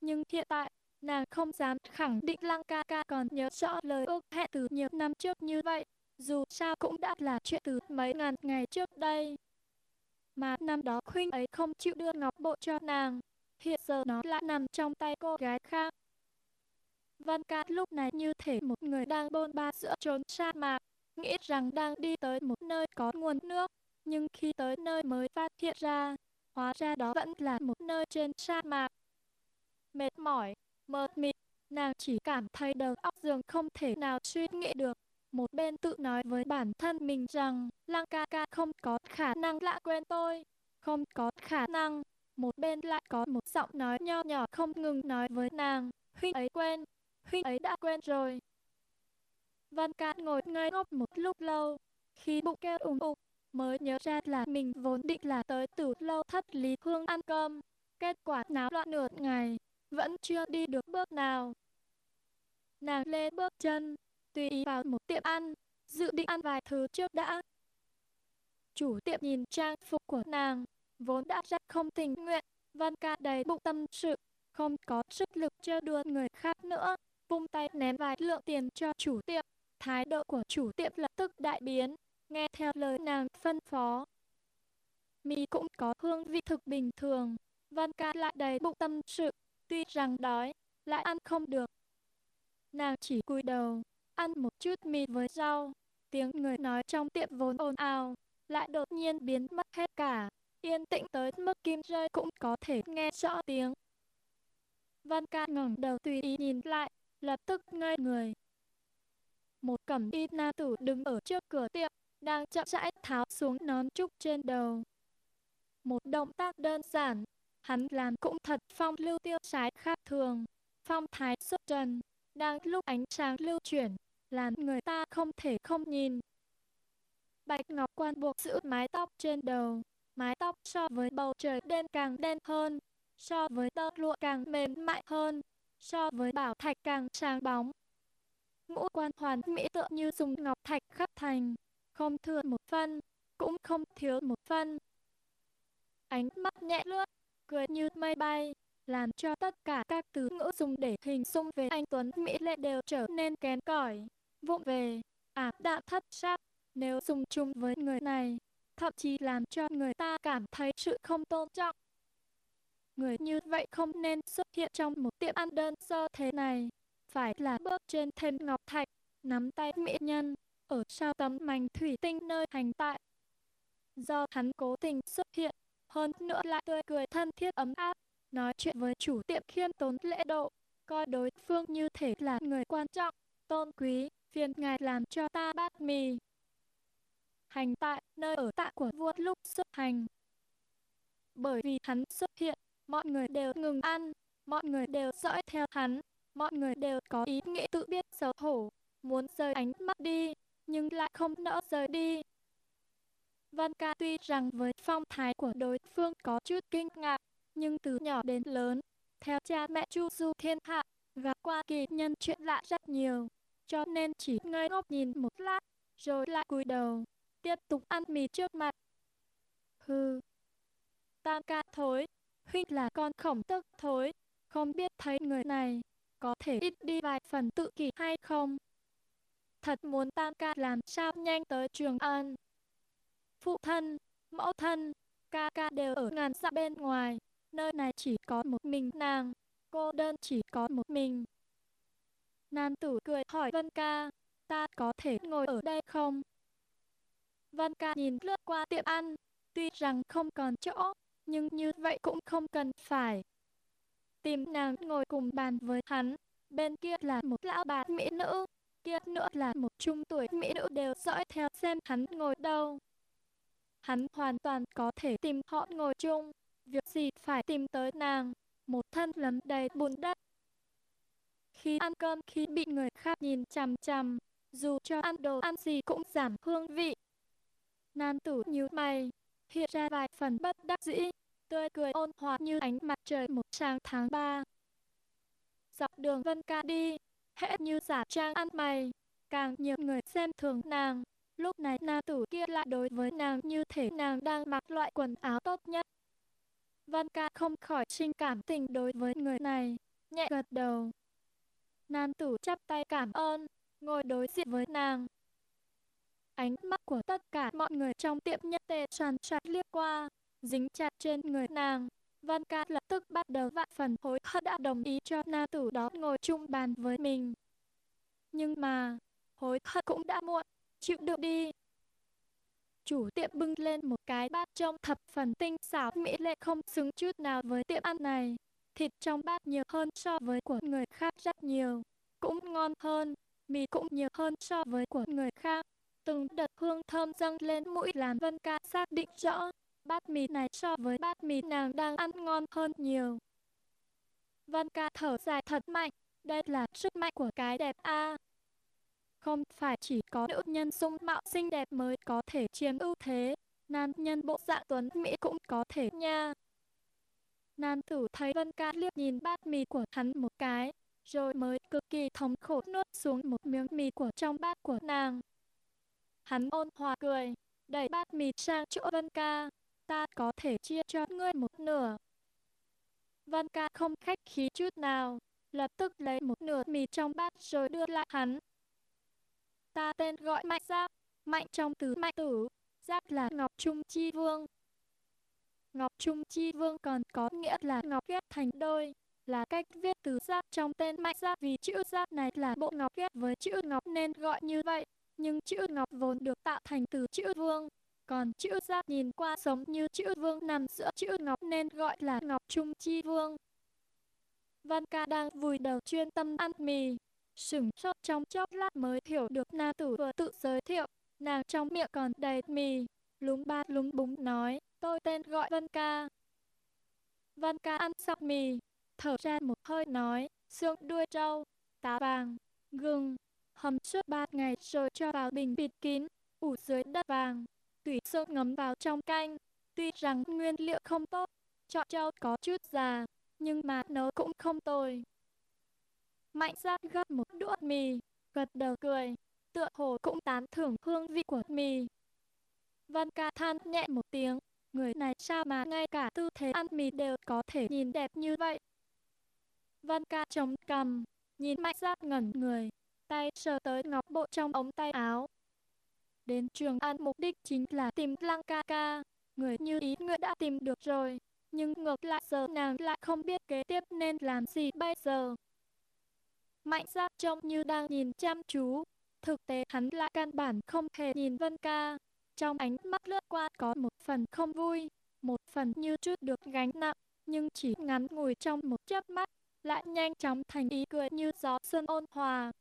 Nhưng hiện tại, nàng không dám khẳng định Lăng ca ca còn nhớ rõ lời ước hẹn từ nhiều năm trước như vậy. Dù sao cũng đã là chuyện từ mấy ngàn ngày trước đây. Mà năm đó Khuynh ấy không chịu đưa ngọc bộ cho nàng, hiện giờ nó lại nằm trong tay cô gái khác. Văn Cát lúc này như thể một người đang bôn ba giữa trốn sa mạc, nghĩ rằng đang đi tới một nơi có nguồn nước, nhưng khi tới nơi mới phát hiện ra, Hóa ra đó vẫn là một nơi trên sa mạc. Mệt mỏi, mệt mịt, nàng chỉ cảm thấy đầu óc giường không thể nào suy nghĩ được. Một bên tự nói với bản thân mình rằng, Lăng ca ca không có khả năng lạ quên tôi, không có khả năng. Một bên lại có một giọng nói nho nhỏ không ngừng nói với nàng, huynh ấy quên, huynh ấy đã quên rồi. Văn ca ngồi ngây ngốc một lúc lâu, khi bụng kêu ủng ục, mới nhớ ra là mình vốn định là tới từ lâu thất lý hương ăn cơm. Kết quả náo loạn nửa ngày, vẫn chưa đi được bước nào. Nàng lê bước chân, tùy ý vào một tiệm ăn, dự định ăn vài thứ trước đã. Chủ tiệm nhìn trang phục của nàng, vốn đã rất không tình nguyện, văn ca đầy bụng tâm sự, không có sức lực chơi đùa người khác nữa, vung tay ném vài lượng tiền cho chủ tiệm. Thái độ của chủ tiệm lập tức đại biến, nghe theo lời nàng phân phó. Mì cũng có hương vị thực bình thường, văn ca lại đầy bụng tâm sự, tuy rằng đói, lại ăn không được. Nàng chỉ cúi đầu, ăn một chút mì với rau, tiếng người nói trong tiệm vốn ồn ào, lại đột nhiên biến mất hết cả, yên tĩnh tới mức kim rơi cũng có thể nghe rõ tiếng. Văn ca ngẩng đầu tùy ý nhìn lại, lập tức ngây người. Một cẩm y nam tử đứng ở trước cửa tiệm, đang chậm rãi tháo xuống nón trúc trên đầu. Một động tác đơn giản, hắn làm cũng thật phong lưu tiêu sái khác thường, phong thái xuất trần, đang lúc ánh sáng lưu chuyển, làm người ta không thể không nhìn. Bạch Ngọc Quan buộc giữ mái tóc trên đầu, mái tóc so với bầu trời đen càng đen hơn, so với tơ lụa càng mềm mại hơn, so với bảo thạch càng sáng bóng. Ngũ quan hoàn mỹ tựa như dùng ngọc thạch khắc thành, không thừa một phân, cũng không thiếu một phân. Ánh mắt nhẹ lướt, cười như mây bay, làm cho tất cả các từ ngữ dùng để hình dung về anh Tuấn Mỹ lệ đều trở nên kén cỏi, vụng về, ảm đạm thất sắc. Nếu dùng chung với người này, thậm chí làm cho người ta cảm thấy sự không tôn trọng. Người như vậy không nên xuất hiện trong một tiệm ăn đơn sơ thế này, phải là bước trên thêm ngọc thạch, nắm tay mỹ nhân, ở sau tấm mảnh thủy tinh nơi hành tại. Do hắn cố tình xuất hiện, hơn nữa lại tươi cười thân thiết ấm áp, nói chuyện với chủ tiệm khiêm tốn lễ độ, coi đối phương như thể là người quan trọng, tôn quý, phiền ngài làm cho ta bát mì. Hành tại nơi ở tại của vua lúc xuất hành. Bởi vì hắn xuất hiện, mọi người đều ngừng ăn, mọi người đều dõi theo hắn, mọi người đều có ý nghĩ tự biết xấu hổ, muốn rời ánh mắt đi, nhưng lại không nỡ rời đi. Văn ca tuy rằng với phong thái của đối phương có chút kinh ngạc, nhưng từ nhỏ đến lớn, theo cha mẹ chu du thiên hạ, gặp qua kỳ nhân chuyện lạ rất nhiều, cho nên chỉ ngây ngốc nhìn một lát, rồi lại cúi đầu, tiếp tục ăn mì trước mặt. Hừ, tam ca thối, huynh là con khổng tức thối, không biết thấy người này, có thể ít đi vài phần tự kỷ hay không? Thật muốn tan ca làm sao nhanh tới trường an. Phụ thân, mẫu thân, ca ca đều ở ngàn dặm bên ngoài, nơi này chỉ có một mình nàng, cô đơn chỉ có một mình. Nam tử cười hỏi Vân ca, ta có thể ngồi ở đây không? Vân ca nhìn lướt qua tiệm ăn, tuy rằng không còn chỗ, nhưng như vậy cũng không cần phải. Tìm nàng ngồi cùng bàn với hắn, bên kia là một lão bà mỹ nữ, kia nữa là một trung tuổi mỹ nữ đều dõi theo xem hắn ngồi đâu. Hắn hoàn toàn có thể tìm họ ngồi chung, việc gì phải tìm tới nàng, một thân lấm đầy bùn đất. Khi ăn cơm khi bị người khác nhìn chằm chằm, dù cho ăn đồ ăn gì cũng giảm hương vị. Nam tử như mày, hiện ra vài phần bất đắc dĩ, tươi cười ôn hòa như ánh mặt trời một sáng tháng ba Dọc đường Vân Ca đi, hễ như giả trang ăn mày, càng nhiều người xem thường nàng. Lúc này nam tử kia lại đối với nàng như thể nàng đang mặc loại quần áo tốt nhất. văn ca không khỏi sinh cảm tình đối với người này, nhẹ gật đầu. Nam tử chắp tay cảm ơn, ngồi đối diện với nàng. Ánh mắt của tất cả mọi người trong tiệm nhất tề tràn trạch liếc qua, dính chặt trên người nàng. Văn ca lập tức bắt đầu vạn phần hối hận đã đồng ý cho nam tử đó ngồi chung bàn với mình. Nhưng mà, hối hận cũng đã muộn, chịu đựng đi. Chủ tiệm bưng lên một cái bát trông thập phần tinh xảo mỹ lệ không xứng chút nào với tiệm ăn này. Thịt trong bát nhiều hơn so với của người khác rất nhiều, cũng ngon hơn, mì cũng nhiều hơn so với của người khác. Từng đợt hương thơm dâng lên mũi làm Vân Ca xác định rõ, bát mì này so với bát mì nàng đang ăn ngon hơn nhiều. Văn Ca thở dài thật mạnh, đây là sức mạnh của cái đẹp a. Không phải chỉ có nữ nhân dung mạo xinh đẹp mới có thể chiếm ưu thế, nam nhân bộ dạng tuấn mỹ cũng có thể nha. Nam tử thấy Vân Ca liếc nhìn bát mì của hắn một cái, rồi mới cực kỳ thống khổ nuốt xuống một miếng mì của trong bát của nàng. Hắn ôn hòa cười, đẩy bát mì sang chỗ Vân Ca, ta có thể chia cho ngươi một nửa. Văn Ca không khách khí chút nào, lập tức lấy một nửa mì trong bát rồi đưa lại hắn. Ta tên gọi Mạnh Giáp, Mạnh trong từ Mạnh Tử, Giáp là Ngọc Trung Chi Vương. Ngọc Trung Chi Vương còn có nghĩa là Ngọc ghép thành đôi, là cách viết từ Giáp trong tên Mạnh Giáp vì chữ Giáp này là bộ Ngọc ghép với chữ Ngọc nên gọi như vậy, nhưng chữ Ngọc vốn được tạo thành từ chữ Vương. Còn chữ Giáp nhìn qua giống như chữ Vương nằm giữa chữ Ngọc nên gọi là Ngọc Trung Chi Vương. Văn ca đang vùi đầu chuyên tâm ăn mì, sửng sốt trong chốc lát mới hiểu được nam tử vừa tự giới thiệu, nàng trong miệng còn đầy mì, lúng ba lúng búng nói, tôi tên gọi văn Ca. văn Ca ăn xong mì, thở ra một hơi nói, xương đuôi trâu, tá vàng, gừng, hầm suốt ba ngày rồi cho vào bình bịt kín, ủ dưới đất vàng, tùy sốt ngấm vào trong canh. Tuy rằng nguyên liệu không tốt, chọn trâu có chút già, nhưng mà nấu cũng không tồi. Mạnh ra gấp một đũa mì, gật đầu cười, tựa hồ cũng tán thưởng hương vị của mì. Văn ca than nhẹ một tiếng, người này sao mà ngay cả tư thế ăn mì đều có thể nhìn đẹp như vậy. Văn ca chống cằm, nhìn mạnh ra ngẩn người, tay sờ tới ngọc bộ trong ống tay áo. Đến trường an mục đích chính là tìm lăng ca ca, người như ý người đã tìm được rồi, nhưng ngược lại giờ nàng lại không biết kế tiếp nên làm gì bây giờ. Mạnh ra trông như đang nhìn chăm chú, thực tế hắn lại căn bản không hề nhìn Vân Ca. Trong ánh mắt lướt qua có một phần không vui, một phần như chút được gánh nặng, nhưng chỉ ngắn ngủi trong một chớp mắt, lại nhanh chóng thành ý cười như gió xuân ôn hòa.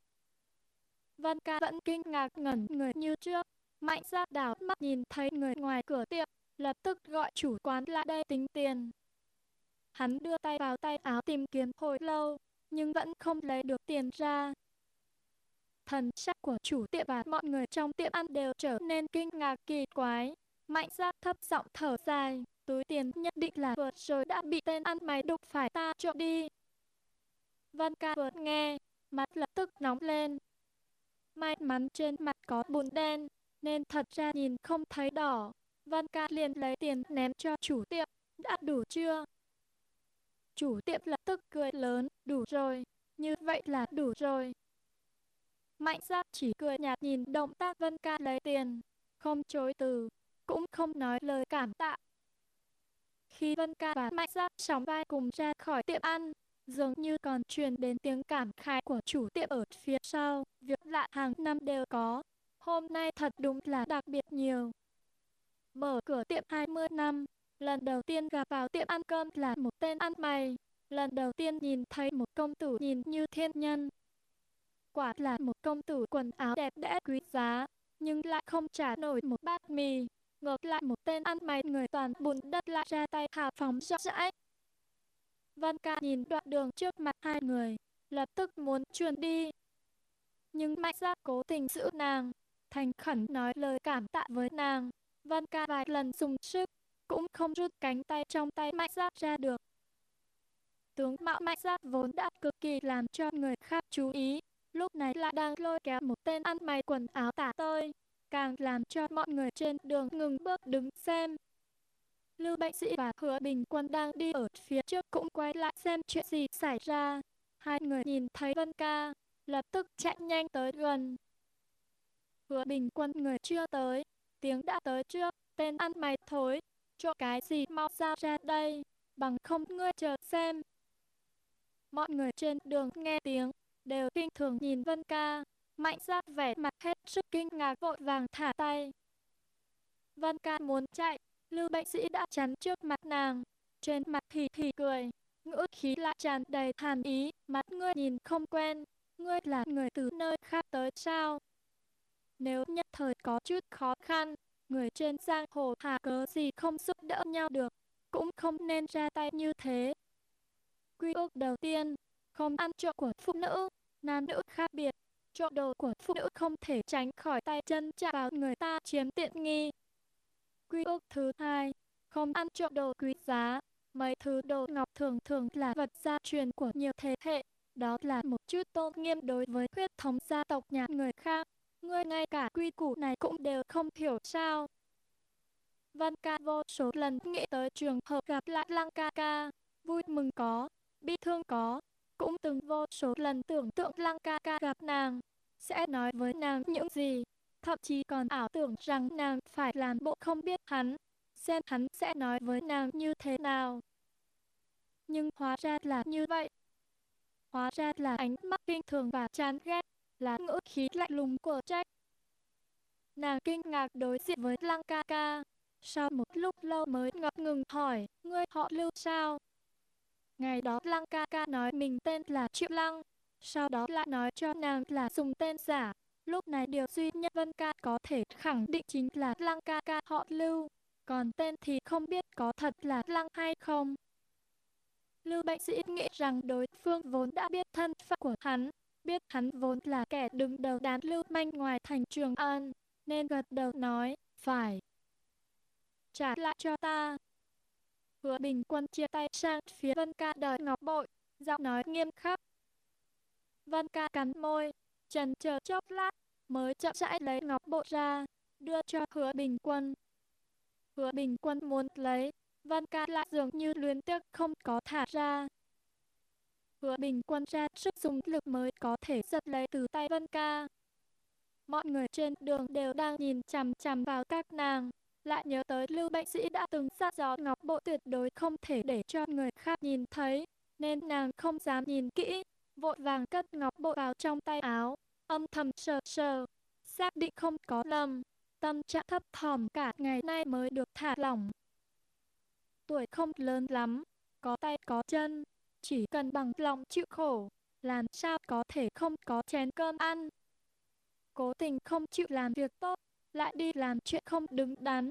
Vân Ca vẫn kinh ngạc ngẩn người như trước, mạnh ra đảo mắt nhìn thấy người ngoài cửa tiệm, lập tức gọi chủ quán lại đây tính tiền. Hắn đưa tay vào tay áo tìm kiếm hồi lâu, nhưng vẫn không lấy được tiền ra. Thần sắc của chủ tiệm và mọi người trong tiệm ăn đều trở nên kinh ngạc kỳ quái. Mạnh ra thấp giọng thở dài, túi tiền nhất định là vượt rồi đã bị tên ăn mày đục phải ta trộm đi. Văn ca vượt nghe, mặt lập tức nóng lên. May mắn trên mặt có bùn đen, nên thật ra nhìn không thấy đỏ. Văn ca liền lấy tiền ném cho chủ tiệm, đã đủ chưa? Chủ tiệm lập tức cười lớn, đủ rồi, như vậy là đủ rồi. Mạnh Giác chỉ cười nhạt nhìn động tác Vân Ca lấy tiền, không chối từ, cũng không nói lời cảm tạ. Khi Vân Ca và Mạnh Giác sóng vai cùng ra khỏi tiệm ăn, dường như còn truyền đến tiếng cảm khai của chủ tiệm ở phía sau, việc lạ hàng năm đều có. Hôm nay thật đúng là đặc biệt nhiều. Mở cửa tiệm 20 năm, lần đầu tiên gặp vào tiệm ăn cơm là một tên ăn mày. Lần đầu tiên nhìn thấy một công tử nhìn như thiên nhân. Quả là một công tử quần áo đẹp đẽ quý giá, nhưng lại không trả nổi một bát mì. Ngược lại một tên ăn mày người toàn bùn đất lại ra tay hào phóng rõ rãi. Văn ca nhìn đoạn đường trước mặt hai người, lập tức muốn truyền đi. Nhưng mạnh Giác cố tình giữ nàng, thành khẩn nói lời cảm tạ với nàng. Văn ca vài lần dùng sức, cũng không rút cánh tay trong tay mạnh Giác ra được. Tướng mạo mạnh Giác vốn đã cực kỳ làm cho người khác chú ý, lúc này lại đang lôi kéo một tên ăn mày quần áo tả tơi, càng làm cho mọi người trên đường ngừng bước đứng xem. Lưu Bệnh Sĩ và Hứa Bình Quân đang đi ở phía trước cũng quay lại xem chuyện gì xảy ra. Hai người nhìn thấy Vân Ca, lập tức chạy nhanh tới gần. Hứa Bình Quân người chưa tới, tiếng đã tới trước, tên ăn mày thối, cho cái gì mau ra ra đây, bằng không ngươi chờ xem. Mọi người trên đường nghe tiếng, đều kinh thường nhìn Vân Ca, mạnh ra vẻ mặt hết sức kinh ngạc vội vàng thả tay. vân ca muốn chạy, Lưu Bệnh Sĩ đã chắn trước mặt nàng, trên mặt thì thì cười, ngữ khí lại tràn đầy hàn ý, mắt ngươi nhìn không quen, ngươi là người từ nơi khác tới sao? Nếu nhất thời có chút khó khăn, người trên giang hồ hà cớ gì không giúp đỡ nhau được, cũng không nên ra tay như thế. Quy ước đầu tiên, không ăn trộm của phụ nữ, nam nữ khác biệt, trộm đồ của phụ nữ không thể tránh khỏi tay chân chạm vào người ta chiếm tiện nghi. Quy ước thứ hai, không ăn trộm đồ quý giá, mấy thứ đồ ngọc thường thường là vật gia truyền của nhiều thế hệ, đó là một chút tôn nghiêm đối với huyết thống gia tộc nhà người khác. Ngươi ngay cả quy củ này cũng đều không hiểu sao. Văn ca vô số lần nghĩ tới trường hợp gặp lại lăng ca ca, vui mừng có, bi thương có, cũng từng vô số lần tưởng tượng lăng ca ca gặp nàng, sẽ nói với nàng những gì, thậm chí còn ảo tưởng rằng nàng phải làm bộ không biết hắn, xem hắn sẽ nói với nàng như thế nào. Nhưng hóa ra là như vậy. Hóa ra là ánh mắt kinh thường và chán ghét, là ngữ khí lạnh lùng của trách. Nàng kinh ngạc đối diện với Lăng ca ca, sau một lúc lâu mới ngập ngừng hỏi, ngươi họ lưu sao? Ngày đó Lăng ca ca nói mình tên là Triệu Lăng, sau đó lại nói cho nàng là dùng tên giả. Lúc này điều duy nhất Vân ca có thể khẳng định chính là Lăng ca ca họ lưu, còn tên thì không biết có thật là Lăng hay không. Lưu bệnh sĩ nghĩ rằng đối phương vốn đã biết thân phận của hắn, biết hắn vốn là kẻ đứng đầu đám lưu manh ngoài thành trường An, nên gật đầu nói, phải. Trả lại cho ta. Hứa bình quân chia tay sang phía Vân ca đợi ngọc bội, giọng nói nghiêm khắc. Vân ca cắn môi, trần chờ chốc lát, mới chậm rãi lấy ngọc bội ra, đưa cho hứa bình quân. Hứa bình quân muốn lấy, Vân ca lại dường như luyến tiếc không có thả ra. Hứa bình quân ra sức dùng lực mới có thể giật lấy từ tay Vân ca. Mọi người trên đường đều đang nhìn chằm chằm vào các nàng, lại nhớ tới lưu bệnh sĩ đã từng sát gió ngọc bộ tuyệt đối không thể để cho người khác nhìn thấy, nên nàng không dám nhìn kỹ, vội vàng cất ngọc bội vào trong tay áo, âm thầm sờ sờ, xác định không có lầm, tâm trạng thấp thỏm cả ngày nay mới được thả lỏng. Tuổi không lớn lắm, có tay có chân, chỉ cần bằng lòng chịu khổ, làm sao có thể không có chén cơm ăn. Cố tình không chịu làm việc tốt, lại đi làm chuyện không đứng đắn.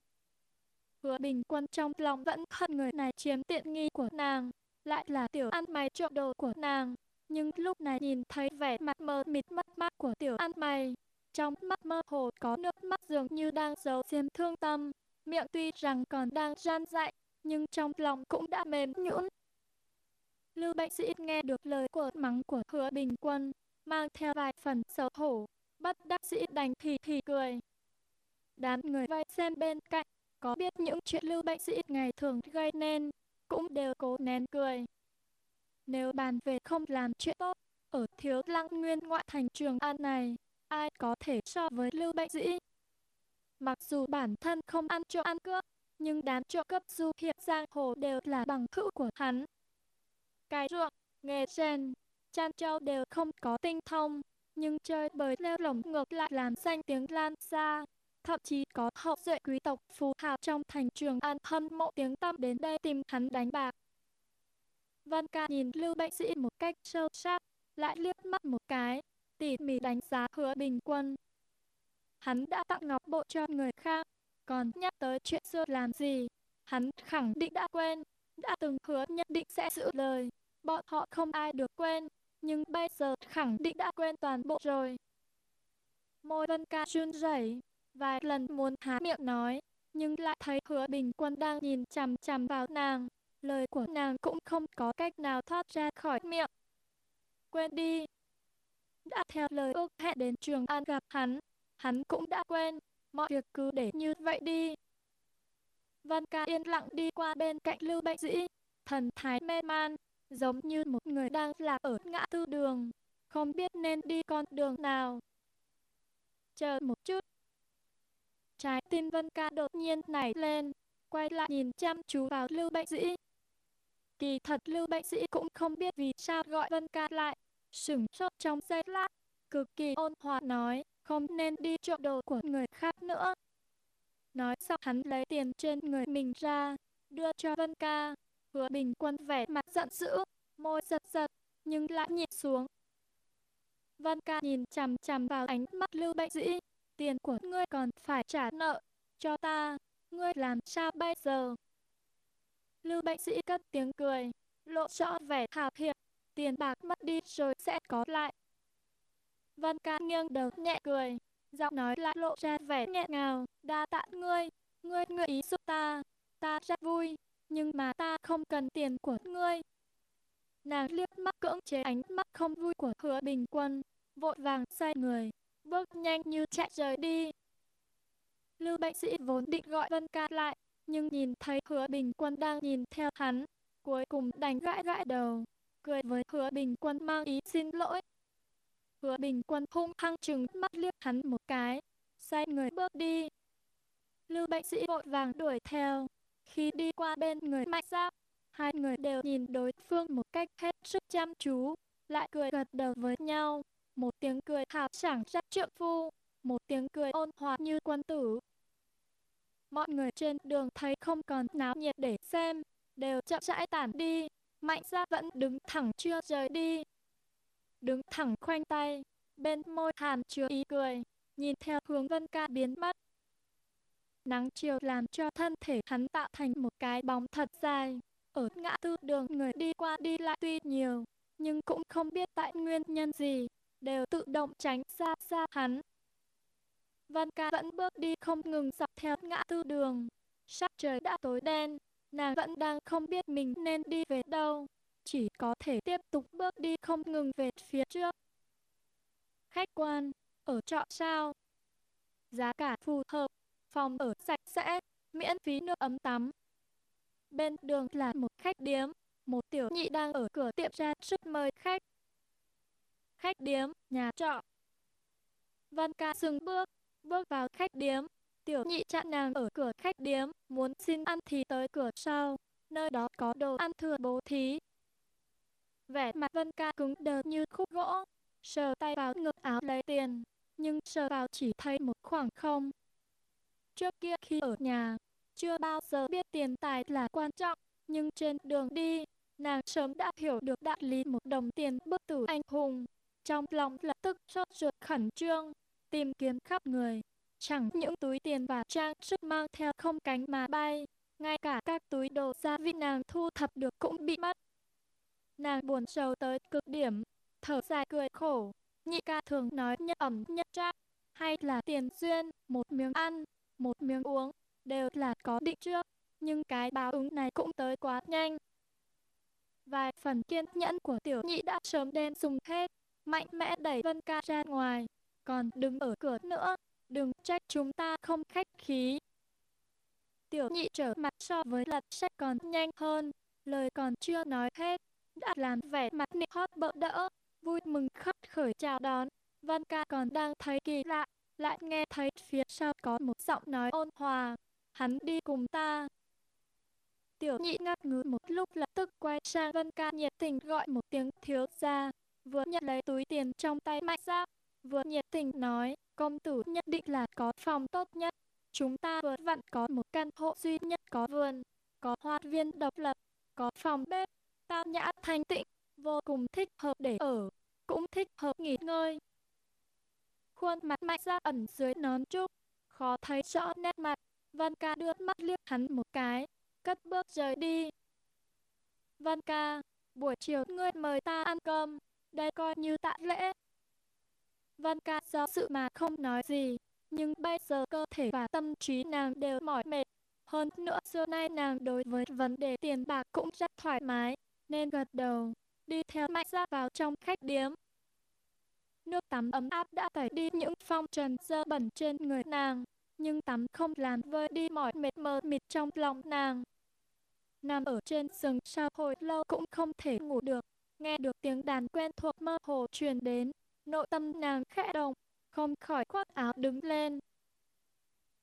Hứa bình quân trong lòng vẫn hận người này chiếm tiện nghi của nàng, lại là tiểu ăn mày trộm đồ của nàng. Nhưng lúc này nhìn thấy vẻ mặt mờ mịt mất mát của tiểu ăn mày, trong mắt mơ hồ có nước mắt dường như đang giấu xiêm thương tâm, miệng tuy rằng còn đang gian dại, nhưng trong lòng cũng đã mềm nhũn. Lưu bệnh sĩ nghe được lời của mắng của hứa bình quân, mang theo vài phần xấu hổ, bất đắc sĩ đành thì thì cười. Đám người vây xem bên cạnh, có biết những chuyện lưu bệnh sĩ ngày thường gây nên, cũng đều cố nén cười. Nếu bàn về không làm chuyện tốt, ở thiếu lăng nguyên ngoại thành trường an này, ai có thể so với lưu bệnh dĩ Mặc dù bản thân không ăn trộm ăn cướp, nhưng đám trộm cướp du hiệp giang hồ đều là bằng hữu của hắn. Cái ruộng, nghề rèn, chăn trâu đều không có tinh thông, nhưng chơi bời leo lỏng ngược lại làm danh tiếng lan xa. Thậm chí có hậu duệ quý tộc phú hào trong thành trường an hâm mộ tiếng tăm đến đây tìm hắn đánh bạc. Văn ca nhìn lưu bệnh sĩ một cách sâu sắc, lại liếc mắt một cái, tỉ mỉ đánh giá hứa bình quân. Hắn đã tặng ngọc bộ cho người khác, còn nhắc tới chuyện xưa làm gì, hắn khẳng định đã quên, đã từng hứa nhất định sẽ giữ lời. Bọn họ không ai được quên, nhưng bây giờ khẳng định đã quên toàn bộ rồi. Môi Vân Ca run rẩy, vài lần muốn há miệng nói, nhưng lại thấy hứa bình quân đang nhìn chằm chằm vào nàng. Lời của nàng cũng không có cách nào thoát ra khỏi miệng. Quên đi. Đã theo lời ước hẹn đến trường an gặp hắn, hắn cũng đã quên, mọi việc cứ để như vậy đi. Văn ca yên lặng đi qua bên cạnh Lưu Bệnh Dĩ, thần thái mê man, giống như một người đang lạc ở ngã tư đường, không biết nên đi con đường nào. Chờ một chút. Trái tim Vân Ca đột nhiên nảy lên, quay lại nhìn chăm chú vào Lưu Bệnh Dĩ. Kỳ thật Lưu Bệnh sĩ cũng không biết vì sao gọi Vân Ca lại, sửng sốt trong giây lát, cực kỳ ôn hòa nói, không nên đi trộm đồ của người khác nữa. Nói xong hắn lấy tiền trên người mình ra, đưa cho Vân Ca. Hứa Bình Quân vẻ mặt giận dữ, môi giật giật, nhưng lại nhịn xuống. Vân Ca nhìn chằm chằm vào ánh mắt Lưu Bệnh sĩ tiền của ngươi còn phải trả nợ cho ta, ngươi làm sao bây giờ? Lưu Bệnh Sĩ cất tiếng cười, lộ rõ vẻ hào hiệp, tiền bạc mất đi rồi sẽ có lại. Vân Ca nghiêng đầu nhẹ cười, giọng nói lại lộ ra vẻ nhẹ ngào, đa tạ ngươi, ngươi ngươi ý giúp ta, ta rất vui, nhưng mà ta không cần tiền của ngươi. Nàng liếc mắt cưỡng chế ánh mắt không vui của hứa bình quân, vội vàng xoay người, bước nhanh như chạy rời đi. Lưu bệnh sĩ vốn định gọi Vân Ca lại, nhưng nhìn thấy hứa bình quân đang nhìn theo hắn, cuối cùng đành gãi gãi đầu, cười với hứa bình quân mang ý xin lỗi. Hứa bình quân hung hăng chừng mắt liếc hắn một cái, xoay người bước đi. Lưu bệnh sĩ vội vàng đuổi theo, khi đi qua bên người mạnh giáp, hai người đều nhìn đối phương một cách hết sức chăm chú, lại cười gật đầu với nhau. Một tiếng cười hào sảng ra trượng phu, một tiếng cười ôn hòa như quân tử. Mọi người trên đường thấy không còn náo nhiệt để xem, đều chậm rãi tản đi. Mạnh ra vẫn đứng thẳng chưa rời đi. Đứng thẳng khoanh tay, bên môi hàm chứa ý cười, nhìn theo hướng vân ca biến mất. Nắng chiều làm cho thân thể hắn tạo thành một cái bóng thật dài. Ở ngã tư đường người đi qua đi lại tuy nhiều, nhưng cũng không biết tại nguyên nhân gì, đều tự động tránh xa xa hắn. Văn ca vẫn bước đi không ngừng dọc theo ngã tư đường. Sắc trời đã tối đen, nàng vẫn đang không biết mình nên đi về đâu. Chỉ có thể tiếp tục bước đi không ngừng về phía trước. Khách quan, ở trọ sao? Giá cả phù hợp, phòng ở sạch sẽ, miễn phí nước ấm tắm. Bên đường là một khách điếm, một tiểu nhị đang ở cửa tiệm ra sức mời khách. Khách điếm, nhà trọ. Văn ca dừng bước, bước vào khách điếm. Tiểu nhị chặn nàng ở cửa khách điếm, muốn xin ăn thì tới cửa sau, nơi đó có đồ ăn thừa bố thí. Vẻ mặt Vân ca cứng đờ như khúc gỗ, sờ tay vào ngực áo lấy tiền, nhưng sờ vào chỉ thấy một khoảng không. Trước kia khi ở nhà, chưa bao giờ biết tiền tài là quan trọng, nhưng trên đường đi, nàng sớm đã hiểu được đạo lý một đồng tiền bức tử anh hùng. Trong lòng lập tức sốt ruột khẩn trương, tìm kiếm khắp người. Chẳng những túi tiền và trang sức mang theo không cánh mà bay, ngay cả các túi đồ gia vị nàng thu thập được cũng bị mất. Nàng buồn sầu tới cực điểm, thở dài cười khổ. Nhị ca thường nói nhất ẩm nhất trác, hay là tiền duyên, một miếng ăn, một miếng uống, đều là có định trước, nhưng cái báo ứng này cũng tới quá nhanh. Vài phần kiên nhẫn của tiểu nhị đã sớm đem dùng hết, mạnh mẽ đẩy Vân Ca ra ngoài, còn đứng ở cửa nữa, đừng trách chúng ta không khách khí. Tiểu nhị trở mặt so với lật sách còn nhanh hơn, lời còn chưa nói hết, đã làm vẻ mặt nị hót bỡ đỡ, vui mừng khắp khởi chào đón. Văn ca còn đang thấy kỳ lạ, lại nghe thấy phía sau có một giọng nói ôn hòa, hắn đi cùng ta. Tiểu nhị ngắt ngứ một lúc lập tức quay sang Vân ca nhiệt tình gọi một tiếng thiếu gia, vừa nhận lấy túi tiền trong tay mạnh ra, vừa nhiệt tình nói, công tử nhất định là có phòng tốt nhất. Chúng ta vừa vặn có một căn hộ duy nhất có vườn, có hoa viên độc lập, có phòng bếp, tao nhã thanh tịnh, vô cùng thích hợp để ở, cũng thích hợp nghỉ ngơi. Khuôn mặt mạnh ra ẩn dưới nón trúc, khó thấy rõ nét mặt, Văn ca đưa mắt liếc hắn một cái, cất bước rời đi. Văn ca, buổi chiều ngươi mời ta ăn cơm, đây coi như tạ lễ. Văn ca do sự mà không nói gì, nhưng bây giờ cơ thể và tâm trí nàng đều mỏi mệt. Hơn nữa xưa nay nàng đối với vấn đề tiền bạc cũng rất thoải mái, nên gật đầu, đi theo mạnh ra vào trong khách điếm. Nước tắm ấm áp đã tẩy đi những phong trần dơ bẩn trên người nàng, nhưng tắm không làm vơi đi mỏi mệt mờ mịt trong lòng nàng. Nằm ở trên giường sau hồi lâu cũng không thể ngủ được, nghe được tiếng đàn quen thuộc mơ hồ truyền đến, nội tâm nàng khẽ động, không khỏi khoác áo đứng lên.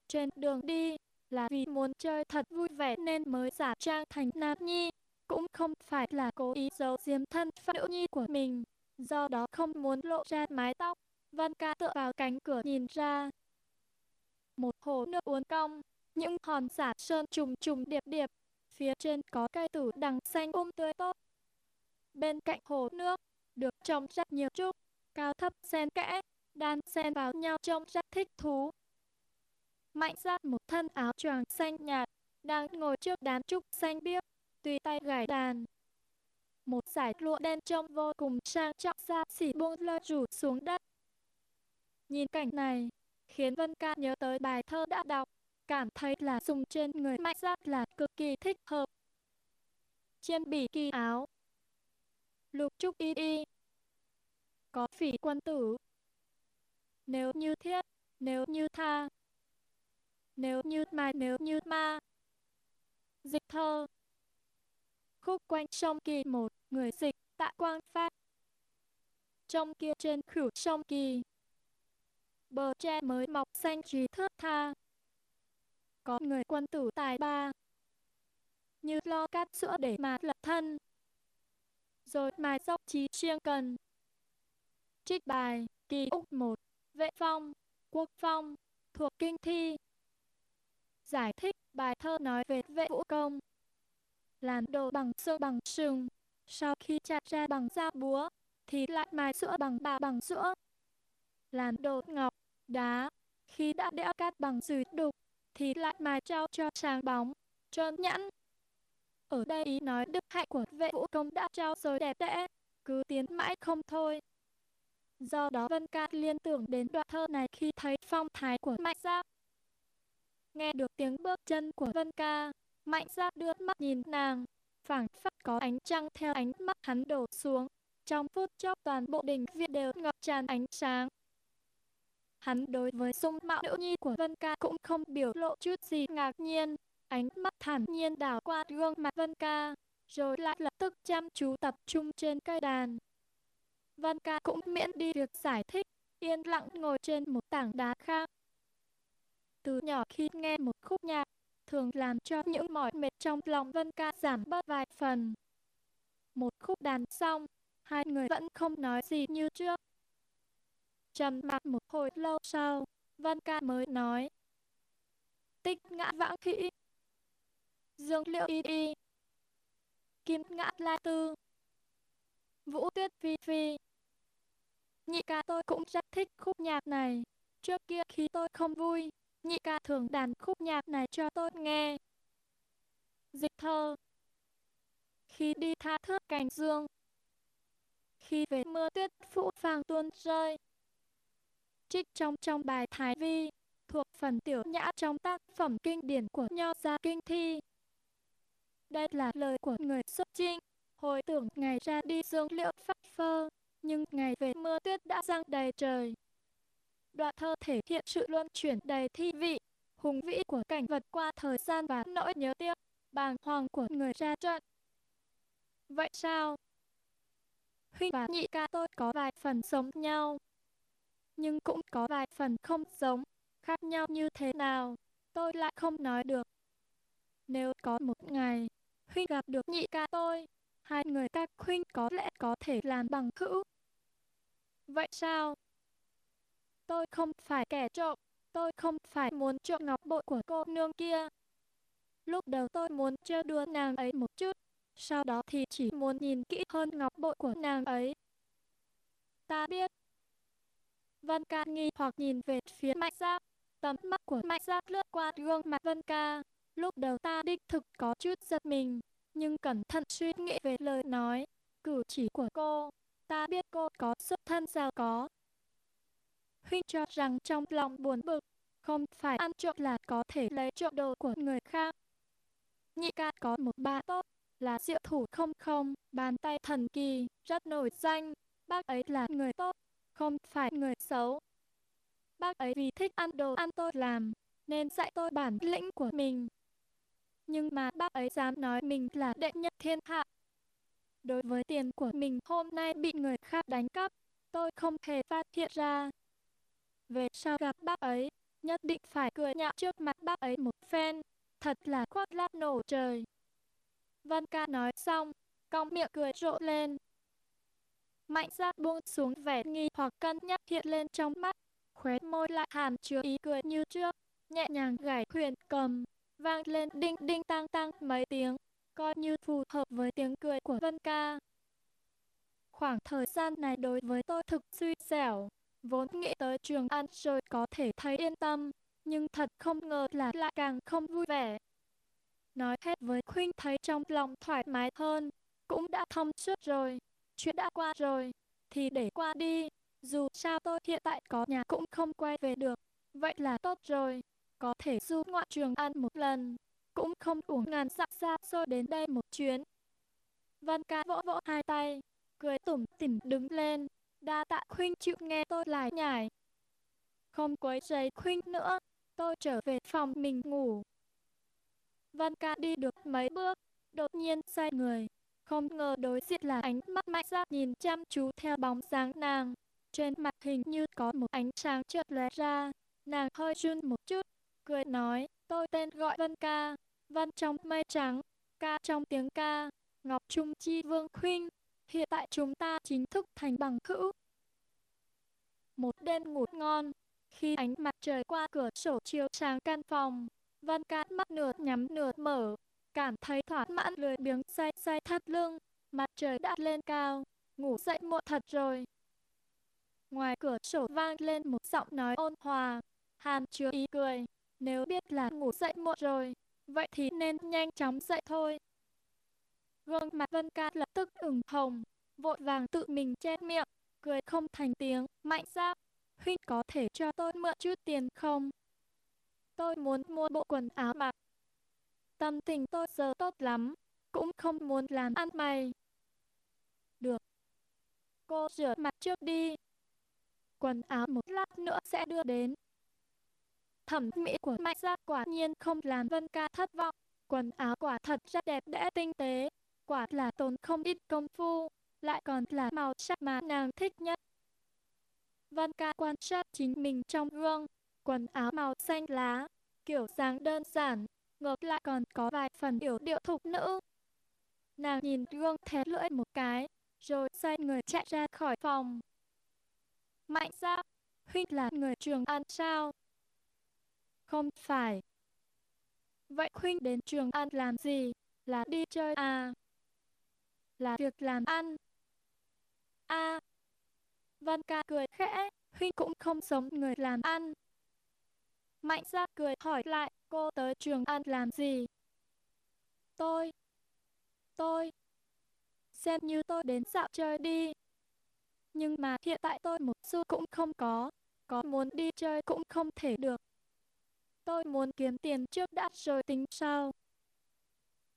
Trên đường đi, là vì muốn chơi thật vui vẻ nên mới giả trang thành nam nhi, cũng không phải là cố ý giấu diếm thân phận nữ nhi của mình, do đó không muốn lộ ra mái tóc. Văn ca tựa vào cánh cửa nhìn ra. Một hồ nước uốn cong, những hòn giả sơn trùng trùng điệp điệp, phía trên có cây tử đằng xanh um tươi tốt. Bên cạnh hồ nước, được trồng rất nhiều trúc, cao thấp xen kẽ, đan xen vào nhau trông rất thích thú. Mạnh ra một thân áo choàng xanh nhạt, đang ngồi trước đám trúc xanh biếc, tùy tay gảy đàn. Một giải lụa đen trông vô cùng sang trọng xa xỉ buông lơ rủ xuống đất. Nhìn cảnh này, khiến Vân Ca nhớ tới bài thơ đã đọc, cảm thấy là dùng trên người mạnh giác là cực kỳ thích hợp. trên bỉ kỳ áo Lục trúc y y có phỉ quân tử. Nếu như thiết, nếu như tha. Nếu như mà nếu như ma. Dịch thơ. Khúc quanh sông kỳ một Người dịch tạ quang phát. Trong kia trên khửu sông kỳ. Bờ tre mới mọc xanh trí thước tha. Có người quân tử tài ba. Như lo cát sữa để mà lập thân. Rồi mài dốc trí siêng cần. Trích bài Kỳ Úc một Vệ phong Quốc phong Thuộc kinh thi Giải thích bài thơ nói về vệ vũ công làm đồ bằng sơ bằng sừng. Sau khi chặt ra bằng dao búa, thì lại mài sữa bằng bà bằng sữa. Làm đồ ngọc, đá, khi đã đẽo cát bằng dùi đục, thì lại mài trao cho sáng bóng, trơn nhẵn. Ở đây ý nói đức hạnh của vệ vũ công đã trao rồi đẹp đẽ, cứ tiến mãi không thôi. Do đó Vân Ca liên tưởng đến đoạn thơ này khi thấy phong thái của Mạnh Giáp. Nghe được tiếng bước chân của Vân Ca, Mạnh giáp đưa mắt nhìn nàng, phảng phất có ánh trăng theo ánh mắt hắn đổ xuống. Trong phút chốc toàn bộ đình viện đều ngập tràn ánh sáng. Hắn đối với dung mạo nữ nhi của Vân Ca cũng không biểu lộ chút gì ngạc nhiên. Ánh mắt thản nhiên đảo qua gương mặt Vân Ca, rồi lại lập tức chăm chú tập trung trên cây đàn. Vân Ca cũng miễn đi việc giải thích, yên lặng ngồi trên một tảng đá khác. Từ nhỏ khi nghe một khúc nhạc, thường làm cho những mỏi mệt trong lòng Vân Ca giảm bớt vài phần. Một khúc đàn xong, hai người vẫn không nói gì như trước. Trầm mặc một hồi lâu sau, Vân Ca mới nói. Tích ngã vãng khỉ. Dương liệu y y. Kim ngã la tư. Vũ tuyết phi phi. Nhị ca tôi cũng rất thích khúc nhạc này. Trước kia khi tôi không vui, nhị ca thường đàn khúc nhạc này cho tôi nghe. Dịch thơ Khi đi tha thước cảnh dương Khi về mưa tuyết phủ phàng tuôn rơi Trích trong trong bài Thái Vi thuộc phần tiểu nhã trong tác phẩm kinh điển của Nho Gia Kinh Thi. Đây là lời của người xuất trinh, hồi tưởng ngày ra đi dương liệu phát phơ, nhưng ngày về mưa tuyết đã giăng đầy trời. Đoạn thơ thể hiện sự luân chuyển đầy thi vị, hùng vĩ của cảnh vật qua thời gian và nỗi nhớ tiếc, bàng hoàng của người ra trận. Vậy sao? Huynh và nhị ca tôi có vài phần giống nhau, nhưng cũng có vài phần không giống, khác nhau như thế nào, tôi lại không nói được. Nếu có một ngày, Huynh gặp được nhị ca tôi, hai người các Huynh có lẽ có thể làm bằng hữu. Vậy sao? Tôi không phải kẻ trộm, tôi không phải muốn trộm ngọc bội của cô nương kia. Lúc đầu tôi muốn chơi đùa nàng ấy một chút, sau đó thì chỉ muốn nhìn kỹ hơn ngọc bội của nàng ấy. Ta biết. Vân ca nghi hoặc nhìn về phía mạnh giáp, tầm mắt của mạnh giáp lướt qua gương mặt Vân ca. Lúc đầu ta đích thực có chút giật mình, nhưng cẩn thận suy nghĩ về lời nói, cử chỉ của cô. Ta biết cô có xuất thân giàu có, Huynh cho rằng trong lòng buồn bực, không phải ăn trộm là có thể lấy trộm đồ của người khác. Nhị ca có một bạn tốt, là diệu thủ không không, bàn tay thần kỳ, rất nổi danh. Bác ấy là người tốt, không phải người xấu. Bác ấy vì thích ăn đồ ăn tôi làm, nên dạy tôi bản lĩnh của mình. Nhưng mà bác ấy dám nói mình là đệ nhất thiên hạ. Đối với tiền của mình hôm nay bị người khác đánh cắp, tôi không hề phát hiện ra, về sau gặp bác ấy, nhất định phải cười nhạo trước mặt bác ấy một phen, thật là khoác lác nổ trời. Văn ca nói xong, cong miệng cười rộ lên. Mạnh giác buông xuống vẻ nghi hoặc cân nhắc hiện lên trong mắt, khóe môi lại hàm chứa ý cười như trước, nhẹ nhàng gảy huyền cầm, vang lên đinh đinh tang tang mấy tiếng, coi như phù hợp với tiếng cười của Vân Ca. Khoảng thời gian này đối với tôi thực suy xẻo, vốn nghĩ tới trường ăn rồi có thể thấy yên tâm, nhưng thật không ngờ là lại càng không vui vẻ. Nói hết với Khuynh thấy trong lòng thoải mái hơn, cũng đã thông suốt rồi, chuyện đã qua rồi, thì để qua đi, dù sao tôi hiện tại có nhà cũng không quay về được, vậy là tốt rồi, có thể du ngoại trường ăn một lần, cũng không uổng ngàn dặm xa xôi đến đây một chuyến. Văn ca vỗ vỗ hai tay, cười tủm tỉm đứng lên, đa tạ Khuynh chịu nghe tôi lại nhải. Không quấy rầy Khuynh nữa, tôi trở về phòng mình ngủ. Văn ca đi được mấy bước, đột nhiên xoay người, không ngờ đối diện là ánh mắt mạnh ra nhìn chăm chú theo bóng dáng nàng. Trên mặt hình như có một ánh sáng chợt lóe ra, nàng hơi run một chút, cười nói, tôi tên gọi Vân Ca, Văn trong mây trắng, ca trong tiếng ca, Ngọc Trung Chi Vương Khuynh, hiện tại chúng ta chính thức thành bằng hữu. Một đêm ngủ ngon, khi ánh mặt trời qua cửa sổ chiếu sáng căn phòng, Văn Ca mắt nửa nhắm nửa mở, cảm thấy thỏa mãn lười biếng say say thắt lưng, mặt trời đã lên cao, ngủ dậy muộn thật rồi. Ngoài cửa sổ vang lên một giọng nói ôn hòa, hàm chứa ý cười, nếu biết là ngủ dậy muộn rồi, vậy thì nên nhanh chóng dậy thôi. Gương mặt Vân Ca lập tức ửng hồng, vội vàng tự mình che miệng, cười không thành tiếng, mạnh ra, huynh có thể cho tôi mượn chút tiền không? Tôi muốn mua bộ quần áo mặc. Tâm tình tôi giờ tốt lắm, cũng không muốn làm ăn mày. Được. Cô rửa mặt trước đi. Quần áo một lát nữa sẽ đưa đến. Thẩm mỹ của Mạnh Gia quả nhiên không làm Vân Ca thất vọng. Quần áo quả thật rất đẹp đẽ tinh tế, quả là tốn không ít công phu, lại còn là màu sắc mà nàng thích nhất. Vân Ca quan sát chính mình trong gương, quần áo màu xanh lá, kiểu dáng đơn giản, ngược lại còn có vài phần yểu điệu thục nữ. Nàng nhìn gương thế lưỡi một cái, rồi xoay người chạy ra khỏi phòng. Mạnh ra, huynh là người trường ăn sao? Không phải. Vậy Khuynh đến trường ăn làm gì? Là đi chơi à? Là việc làm ăn. À. Văn ca cười khẽ, huynh cũng không giống người làm ăn. Mạnh ra cười hỏi lại, cô tới trường ăn làm gì? Tôi. Tôi. Xem như tôi đến dạo chơi đi. Nhưng mà hiện tại tôi một xu cũng không có, có muốn đi chơi cũng không thể được. Tôi muốn kiếm tiền trước đã rồi tính sau.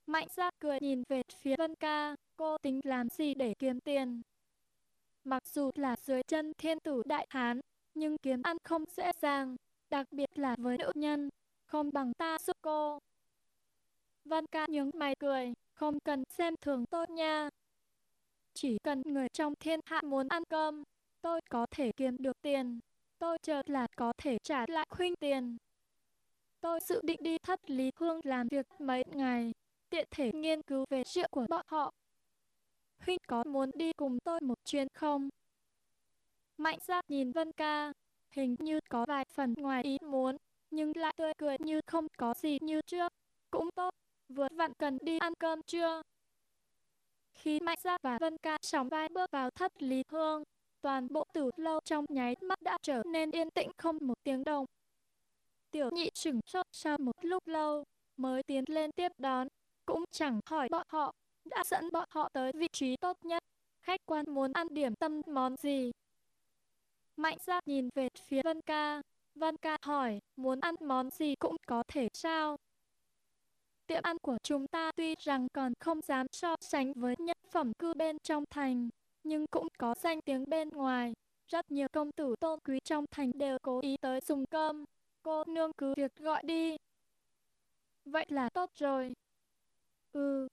Mạnh ra cười nhìn về phía Vân Ca, cô tính làm gì để kiếm tiền? Mặc dù là dưới chân thiên tử đại hán, nhưng kiếm ăn không dễ dàng, đặc biệt là với nữ nhân, không bằng ta giúp cô. Vân ca nhướng mày cười, không cần xem thường tôi nha. Chỉ cần người trong thiên hạ muốn ăn cơm, tôi có thể kiếm được tiền. Tôi chợt là có thể trả lại khuynh tiền. Tôi dự định đi thất lý hương làm việc mấy ngày, tiện thể nghiên cứu về chuyện của bọn họ. Huynh có muốn đi cùng tôi một chuyến không? Mạnh ra nhìn Vân ca, hình như có vài phần ngoài ý muốn, nhưng lại tươi cười như không có gì như trước. Cũng tốt, vừa vặn cần đi ăn cơm chưa? Khi Mạnh Gia và Vân Ca sóng vai bước vào thất lý hương, toàn bộ tử lâu trong nháy mắt đã trở nên yên tĩnh không một tiếng động. Tiểu nhị sửng sốt sau một lúc lâu, mới tiến lên tiếp đón, cũng chẳng hỏi bọn họ, đã dẫn bọn họ tới vị trí tốt nhất. Khách quan muốn ăn điểm tâm món gì, Mạnh ra nhìn về phía Vân Ca. Vân Ca hỏi, muốn ăn món gì cũng có thể sao? Tiệm ăn của chúng ta tuy rằng còn không dám so sánh với nhất phẩm cư bên trong thành, nhưng cũng có danh tiếng bên ngoài. Rất nhiều công tử tôn quý trong thành đều cố ý tới dùng cơm. Cô nương cứ việc gọi đi. Vậy là tốt rồi. Ừ.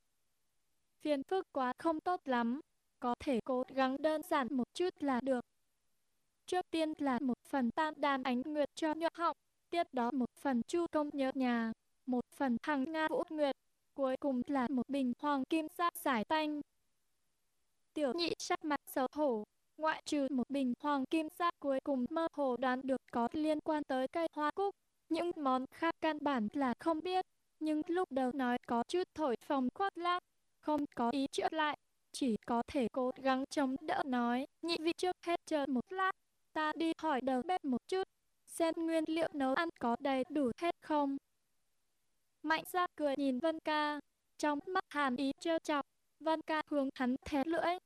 Phiền phức quá không tốt lắm. Có thể cố gắng đơn giản một chút là được. Trước tiên là một phần tam đàn ánh nguyệt cho nhược họng, tiếp đó một phần chu công nhớ nhà, một phần hàng nga vũ nguyệt, cuối cùng là một bình hoàng kim sắc giải tanh. Tiểu nhị sắc mặt xấu hổ, ngoại trừ một bình hoàng kim sắc cuối cùng mơ hồ đoán được có liên quan tới cây hoa cúc, những món khác căn bản là không biết, nhưng lúc đầu nói có chút thổi phồng khoác lác, không có ý chữa lại, chỉ có thể cố gắng chống đỡ nói, nhị vị trước hết chờ một lát, ta đi hỏi đầu bếp một chút, xem nguyên liệu nấu ăn có đầy đủ hết không. Mạnh ra cười nhìn Vân Ca, trong mắt hàn ý trêu chọc, Vân Ca hướng hắn thé lưỡi.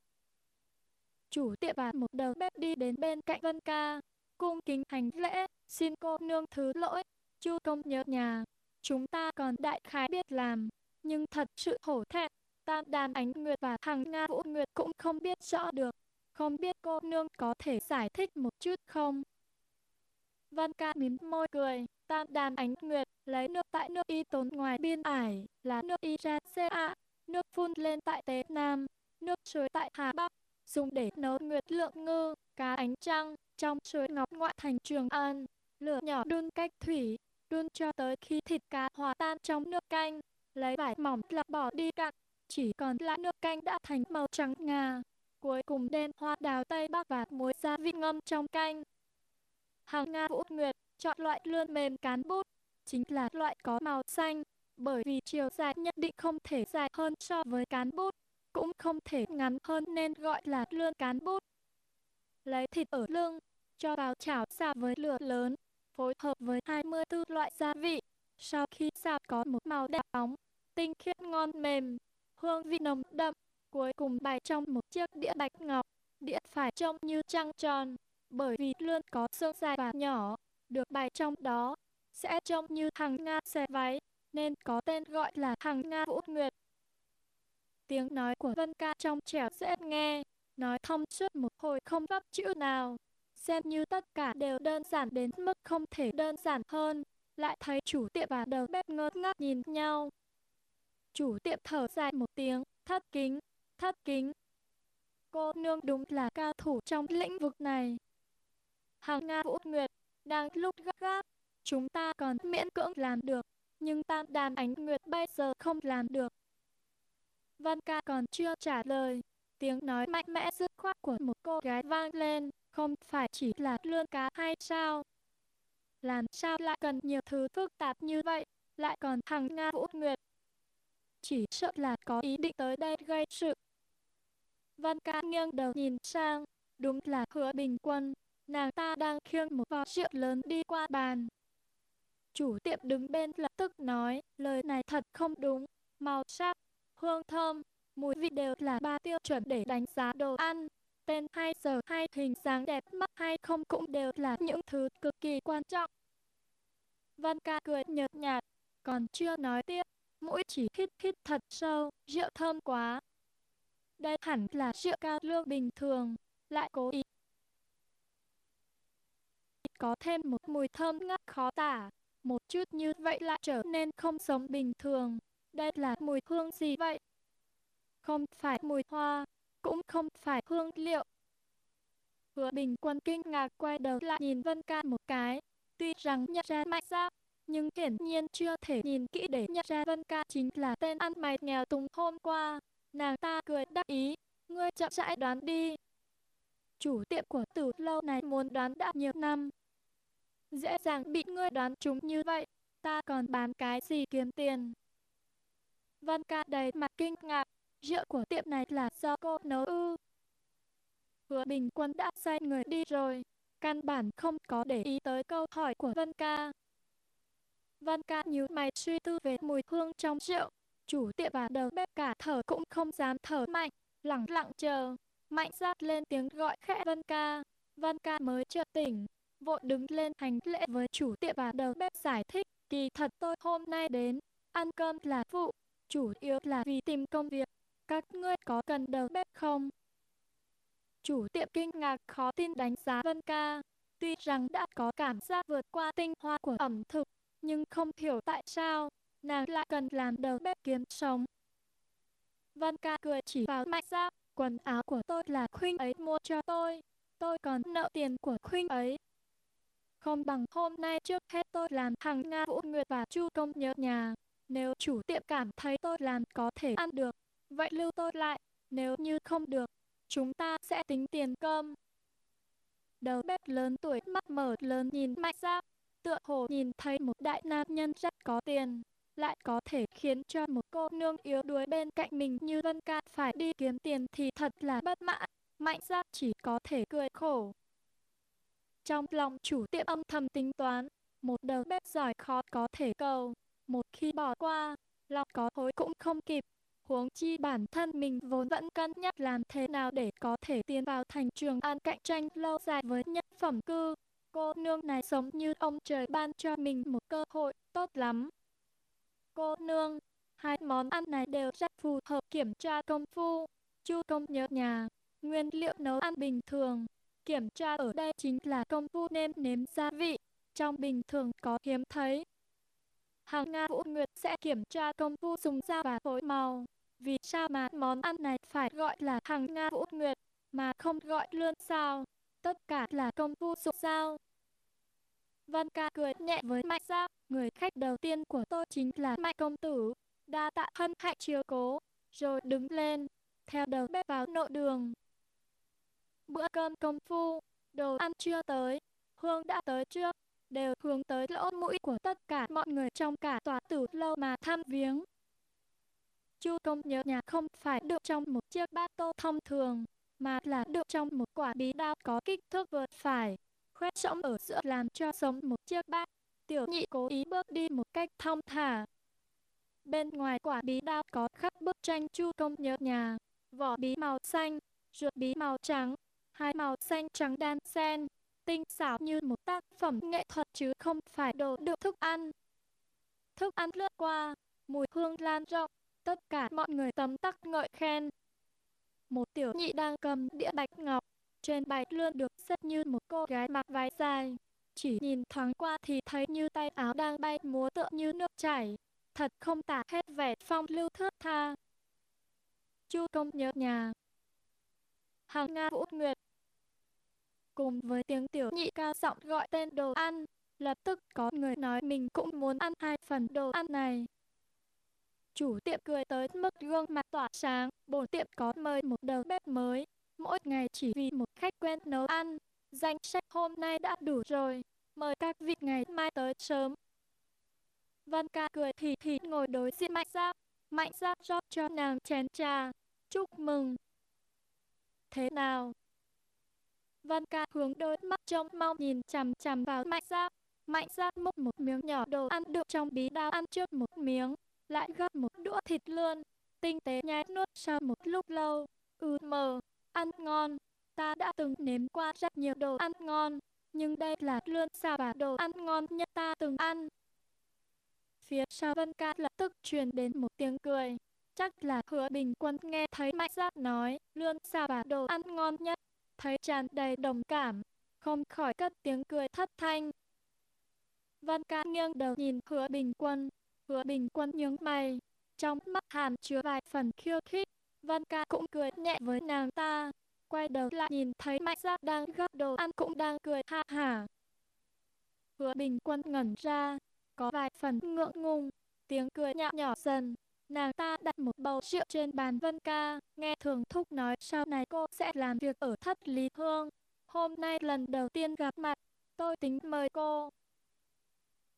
Chủ tiệm và một đầu bếp đi đến bên cạnh Vân Ca, cung kính hành lễ, xin cô nương thứ lỗi, chu công nhớ nhà, chúng ta còn đại khái biết làm, nhưng thật sự hổ thẹn, tam đàn ánh nguyệt và thằng Nga Vũ Nguyệt cũng không biết rõ được, không biết cô nương có thể giải thích một chút không? Văn ca mím môi cười, tam đàn ánh nguyệt, lấy nước tại nước y tốn ngoài biên ải, là nước y ra xe ạ, nước phun lên tại Tế Nam, nước suối tại Hà Bắc, dùng để nấu nguyệt lượng ngư, cá ánh trăng, trong suối ngọc ngoại thành Trường An, lửa nhỏ đun cách thủy, đun cho tới khi thịt cá hòa tan trong nước canh, lấy vải mỏng lọc bỏ đi cạn, chỉ còn lại nước canh đã thành màu trắng ngà. Cuối cùng đen hoa đào Tây Bắc và muối gia vị ngâm trong canh. Hàng Nga Vũ Nguyệt chọn loại lươn mềm cán bút, chính là loại có màu xanh, bởi vì chiều dài nhất định không thể dài hơn so với cán bút, cũng không thể ngắn hơn nên gọi là lươn cán bút. Lấy thịt ở lưng, cho vào chảo xào với lửa lớn, phối hợp với 24 loại gia vị. Sau khi xào có một màu đẹp bóng, tinh khiết ngon mềm, hương vị nồng đậm, cuối cùng bày trong một chiếc đĩa bạch ngọc. Đĩa phải trông như trăng tròn, bởi vì lươn có xương dài và nhỏ, được bày trong đó, sẽ trông như hàng Nga xẻ váy, nên có tên gọi là hàng Nga Vũ Nguyệt. Tiếng nói của Vân Ca trong trẻo dễ nghe, nói thông suốt một hồi không vấp chữ nào, xem như tất cả đều đơn giản đến mức không thể đơn giản hơn, lại thấy chủ tiệm và đầu bếp ngơ ngác nhìn nhau. Chủ tiệm thở dài một tiếng, thất kính, thất kính. Cô nương đúng là cao thủ trong lĩnh vực này. Hàng Nga Vũ Nguyệt, đang lúc gấp gáp, chúng ta còn miễn cưỡng làm được, nhưng tam đàn ánh nguyệt bây giờ không làm được. Văn ca còn chưa trả lời, tiếng nói mạnh mẽ dứt khoát của một cô gái vang lên, không phải chỉ là lươn cá hay sao? Làm sao lại cần nhiều thứ phức tạp như vậy, lại còn thằng Nga Vũ Nguyệt? Chỉ sợ là có ý định tới đây gây sự. Văn ca nghiêng đầu nhìn sang, đúng là hứa bình quân, nàng ta đang khiêng một vò rượu lớn đi qua bàn. Chủ tiệm đứng bên lập tức nói, lời này thật không đúng, màu sắc, hương thơm, mùi vị đều là ba tiêu chuẩn để đánh giá đồ ăn. Tên hay giờ hay hình dáng đẹp mắt hay không cũng đều là những thứ cực kỳ quan trọng. Văn ca cười nhợt nhạt, còn chưa nói tiếp, mũi chỉ hít hít thật sâu, rượu thơm quá. Đây hẳn là rượu cao lương bình thường, lại cố ý. Có thêm một mùi thơm ngát khó tả, một chút như vậy lại trở nên không sống bình thường. Đây là mùi hương gì vậy? Không phải mùi hoa, cũng không phải hương liệu. Hứa bình quân kinh ngạc quay đầu lại nhìn Vân Ca một cái. Tuy rằng nhận ra mạnh giáp, nhưng hiển nhiên chưa thể nhìn kỹ để nhận ra Vân Ca chính là tên ăn mày nghèo túng hôm qua. Nàng ta cười đắc ý, ngươi chậm rãi đoán đi. Chủ tiệm của tử lâu này muốn đoán đã nhiều năm. Dễ dàng bị ngươi đoán trúng như vậy, ta còn bán cái gì kiếm tiền. Vân ca đầy mặt kinh ngạc, rượu của tiệm này là do cô nấu ư. Hứa bình quân đã sai người đi rồi, căn bản không có để ý tới câu hỏi của Vân ca. Vân ca nhíu mày suy tư về mùi hương trong rượu, chủ tiệm và đầu bếp cả thở cũng không dám thở mạnh, lặng lặng chờ. Mạnh giác lên tiếng gọi khẽ Vân ca, Vân ca mới chợt tỉnh, vội đứng lên hành lễ với chủ tiệm và đầu bếp giải thích, kỳ thật tôi hôm nay đến, ăn cơm là phụ, chủ yếu là vì tìm công việc, các ngươi có cần đầu bếp không? Chủ tiệm kinh ngạc khó tin đánh giá Vân ca, tuy rằng đã có cảm giác vượt qua tinh hoa của ẩm thực, nhưng không hiểu tại sao, nàng lại cần làm đầu bếp kiếm sống. Vân ca cười chỉ vào mạnh ra, quần áo của tôi là khuynh ấy mua cho tôi, tôi còn nợ tiền của khuynh ấy. Không bằng hôm nay trước hết tôi làm thằng Nga Vũ Nguyệt và Chu Công nhớ nhà. Nếu chủ tiệm cảm thấy tôi làm có thể ăn được, vậy lưu tôi lại. Nếu như không được, chúng ta sẽ tính tiền cơm. Đầu bếp lớn tuổi mắt mở lớn nhìn mạnh ra, tựa hồ nhìn thấy một đại nam nhân rất có tiền, lại có thể khiến cho một cô nương yếu đuối bên cạnh mình như Vân Ca phải đi kiếm tiền thì thật là bất mãn. Mạnh ra chỉ có thể cười khổ. Trong lòng chủ tiệm âm thầm tính toán, một đầu bếp giỏi khó có thể cầu. Một khi bỏ qua, lòng có hối cũng không kịp. Huống chi bản thân mình vốn vẫn cân nhắc làm thế nào để có thể tiến vào thành trường an cạnh tranh lâu dài với nhân phẩm cư. Cô nương này sống như ông trời ban cho mình một cơ hội tốt lắm. Cô nương, hai món ăn này đều rất phù hợp kiểm tra công phu. Chu công nhớ nhà, nguyên liệu nấu ăn bình thường. Kiểm tra ở đây chính là công phu nêm nếm gia vị, trong bình thường có hiếm thấy. Hàng Nga Vũ Nguyệt sẽ kiểm tra công phu dùng dao và phối màu. Vì sao mà món ăn này phải gọi là hàng Nga Vũ Nguyệt, mà không gọi lươn sao? Tất cả là công phu dùng dao. Văn ca cười nhẹ với Mạnh Giao, người khách đầu tiên của tôi chính là Mạnh Công Tử. Đa tạ hân hạnh chiếu cố, rồi đứng lên, theo đầu bếp vào nội đường. Bữa cơm công phu, đồ ăn chưa tới, hương đã tới chưa? Đều hướng tới lỗ mũi của tất cả mọi người trong cả tòa tử lâu mà thăm viếng. Chu công nhớ nhà không phải được trong một chiếc bát tô thông thường, mà là được trong một quả bí đao có kích thước vượt phải, khoét rỗng ở giữa làm cho sống một chiếc bát. Tiểu nhị cố ý bước đi một cách thong thả. Bên ngoài quả bí đao có khắc bức tranh chu công nhớ nhà, vỏ bí màu xanh, ruột bí màu trắng, hai màu xanh trắng đan xen, tinh xảo như một tác phẩm nghệ thuật chứ không phải đồ đựng thức ăn. Thức ăn lướt qua, mùi hương lan rộng, tất cả mọi người tấm tắc ngợi khen. Một tiểu nhị đang cầm đĩa bạch ngọc, trên bạch luôn được xếp như một cô gái mặc váy dài. Chỉ nhìn thoáng qua thì thấy như tay áo đang bay múa tựa như nước chảy. Thật không tả hết vẻ phong lưu thước tha. Chu công nhớ nhà. Hàng Nga Vũ Nguyệt cùng với tiếng tiểu nhị cao giọng gọi tên đồ ăn. Lập tức có người nói mình cũng muốn ăn hai phần đồ ăn này. Chủ tiệm cười tới mức gương mặt tỏa sáng, bổn tiệm có mời một đầu bếp mới, mỗi ngày chỉ vì một khách quen nấu ăn. Danh sách hôm nay đã đủ rồi, mời các vị ngày mai tới sớm. Văn ca cười thì thì ngồi đối diện mạnh ra, mạnh ra rót cho nàng chén trà, chúc mừng. Thế nào, Văn ca hướng đôi mắt trông mong nhìn chằm chằm vào mạnh ra. Mạnh ra múc một miếng nhỏ đồ ăn được trong bí đao ăn trước một miếng, lại gắp một đũa thịt lươn, tinh tế nhai nuốt sau một lúc lâu. Ừ mờ, ăn ngon, ta đã từng nếm qua rất nhiều đồ ăn ngon, nhưng đây là lươn xào và đồ ăn ngon nhất ta từng ăn. Phía sau Vân Ca lập tức truyền đến một tiếng cười. Chắc là hứa bình quân nghe thấy mạnh giác nói, lươn xào và đồ ăn ngon nhất thấy tràn đầy đồng cảm, không khỏi cất tiếng cười thất thanh. Văn ca nghiêng đầu nhìn hứa bình quân, hứa bình quân nhướng mày, trong mắt hàm chứa vài phần khiêu khích. Văn ca cũng cười nhẹ với nàng ta, quay đầu lại nhìn thấy mạnh giác đang gấp đồ ăn cũng đang cười ha hả. Hứa bình quân ngẩn ra, có vài phần ngượng ngùng, tiếng cười nhạo nhỏ dần, Nàng ta đặt một bầu rượu trên bàn Vân Ca, nghe thường thúc nói sau này cô sẽ làm việc ở thất Lý Hương. Hôm nay lần đầu tiên gặp mặt, tôi tính mời cô.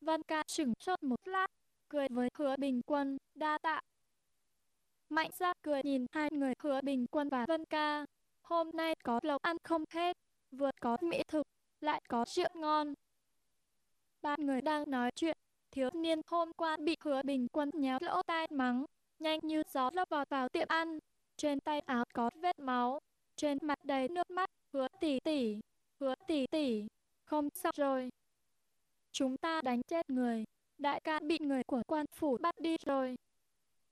Vân Ca sửng sốt một lát, cười với hứa bình quân, đa tạ. Mạnh ra cười nhìn hai người hứa bình quân và Vân Ca. Hôm nay có lộc ăn không hết, vừa có mỹ thực, lại có rượu ngon. Ba người đang nói chuyện, thiếu niên hôm qua bị hứa bình quân nhéo lỗ tai mắng, nhanh như gió lấp vào vào tiệm ăn. Trên tay áo có vết máu, trên mặt đầy nước mắt, hứa tỉ tỉ, hứa tỉ tỉ, không sao rồi. Chúng ta đánh chết người, đại ca bị người của quan phủ bắt đi rồi.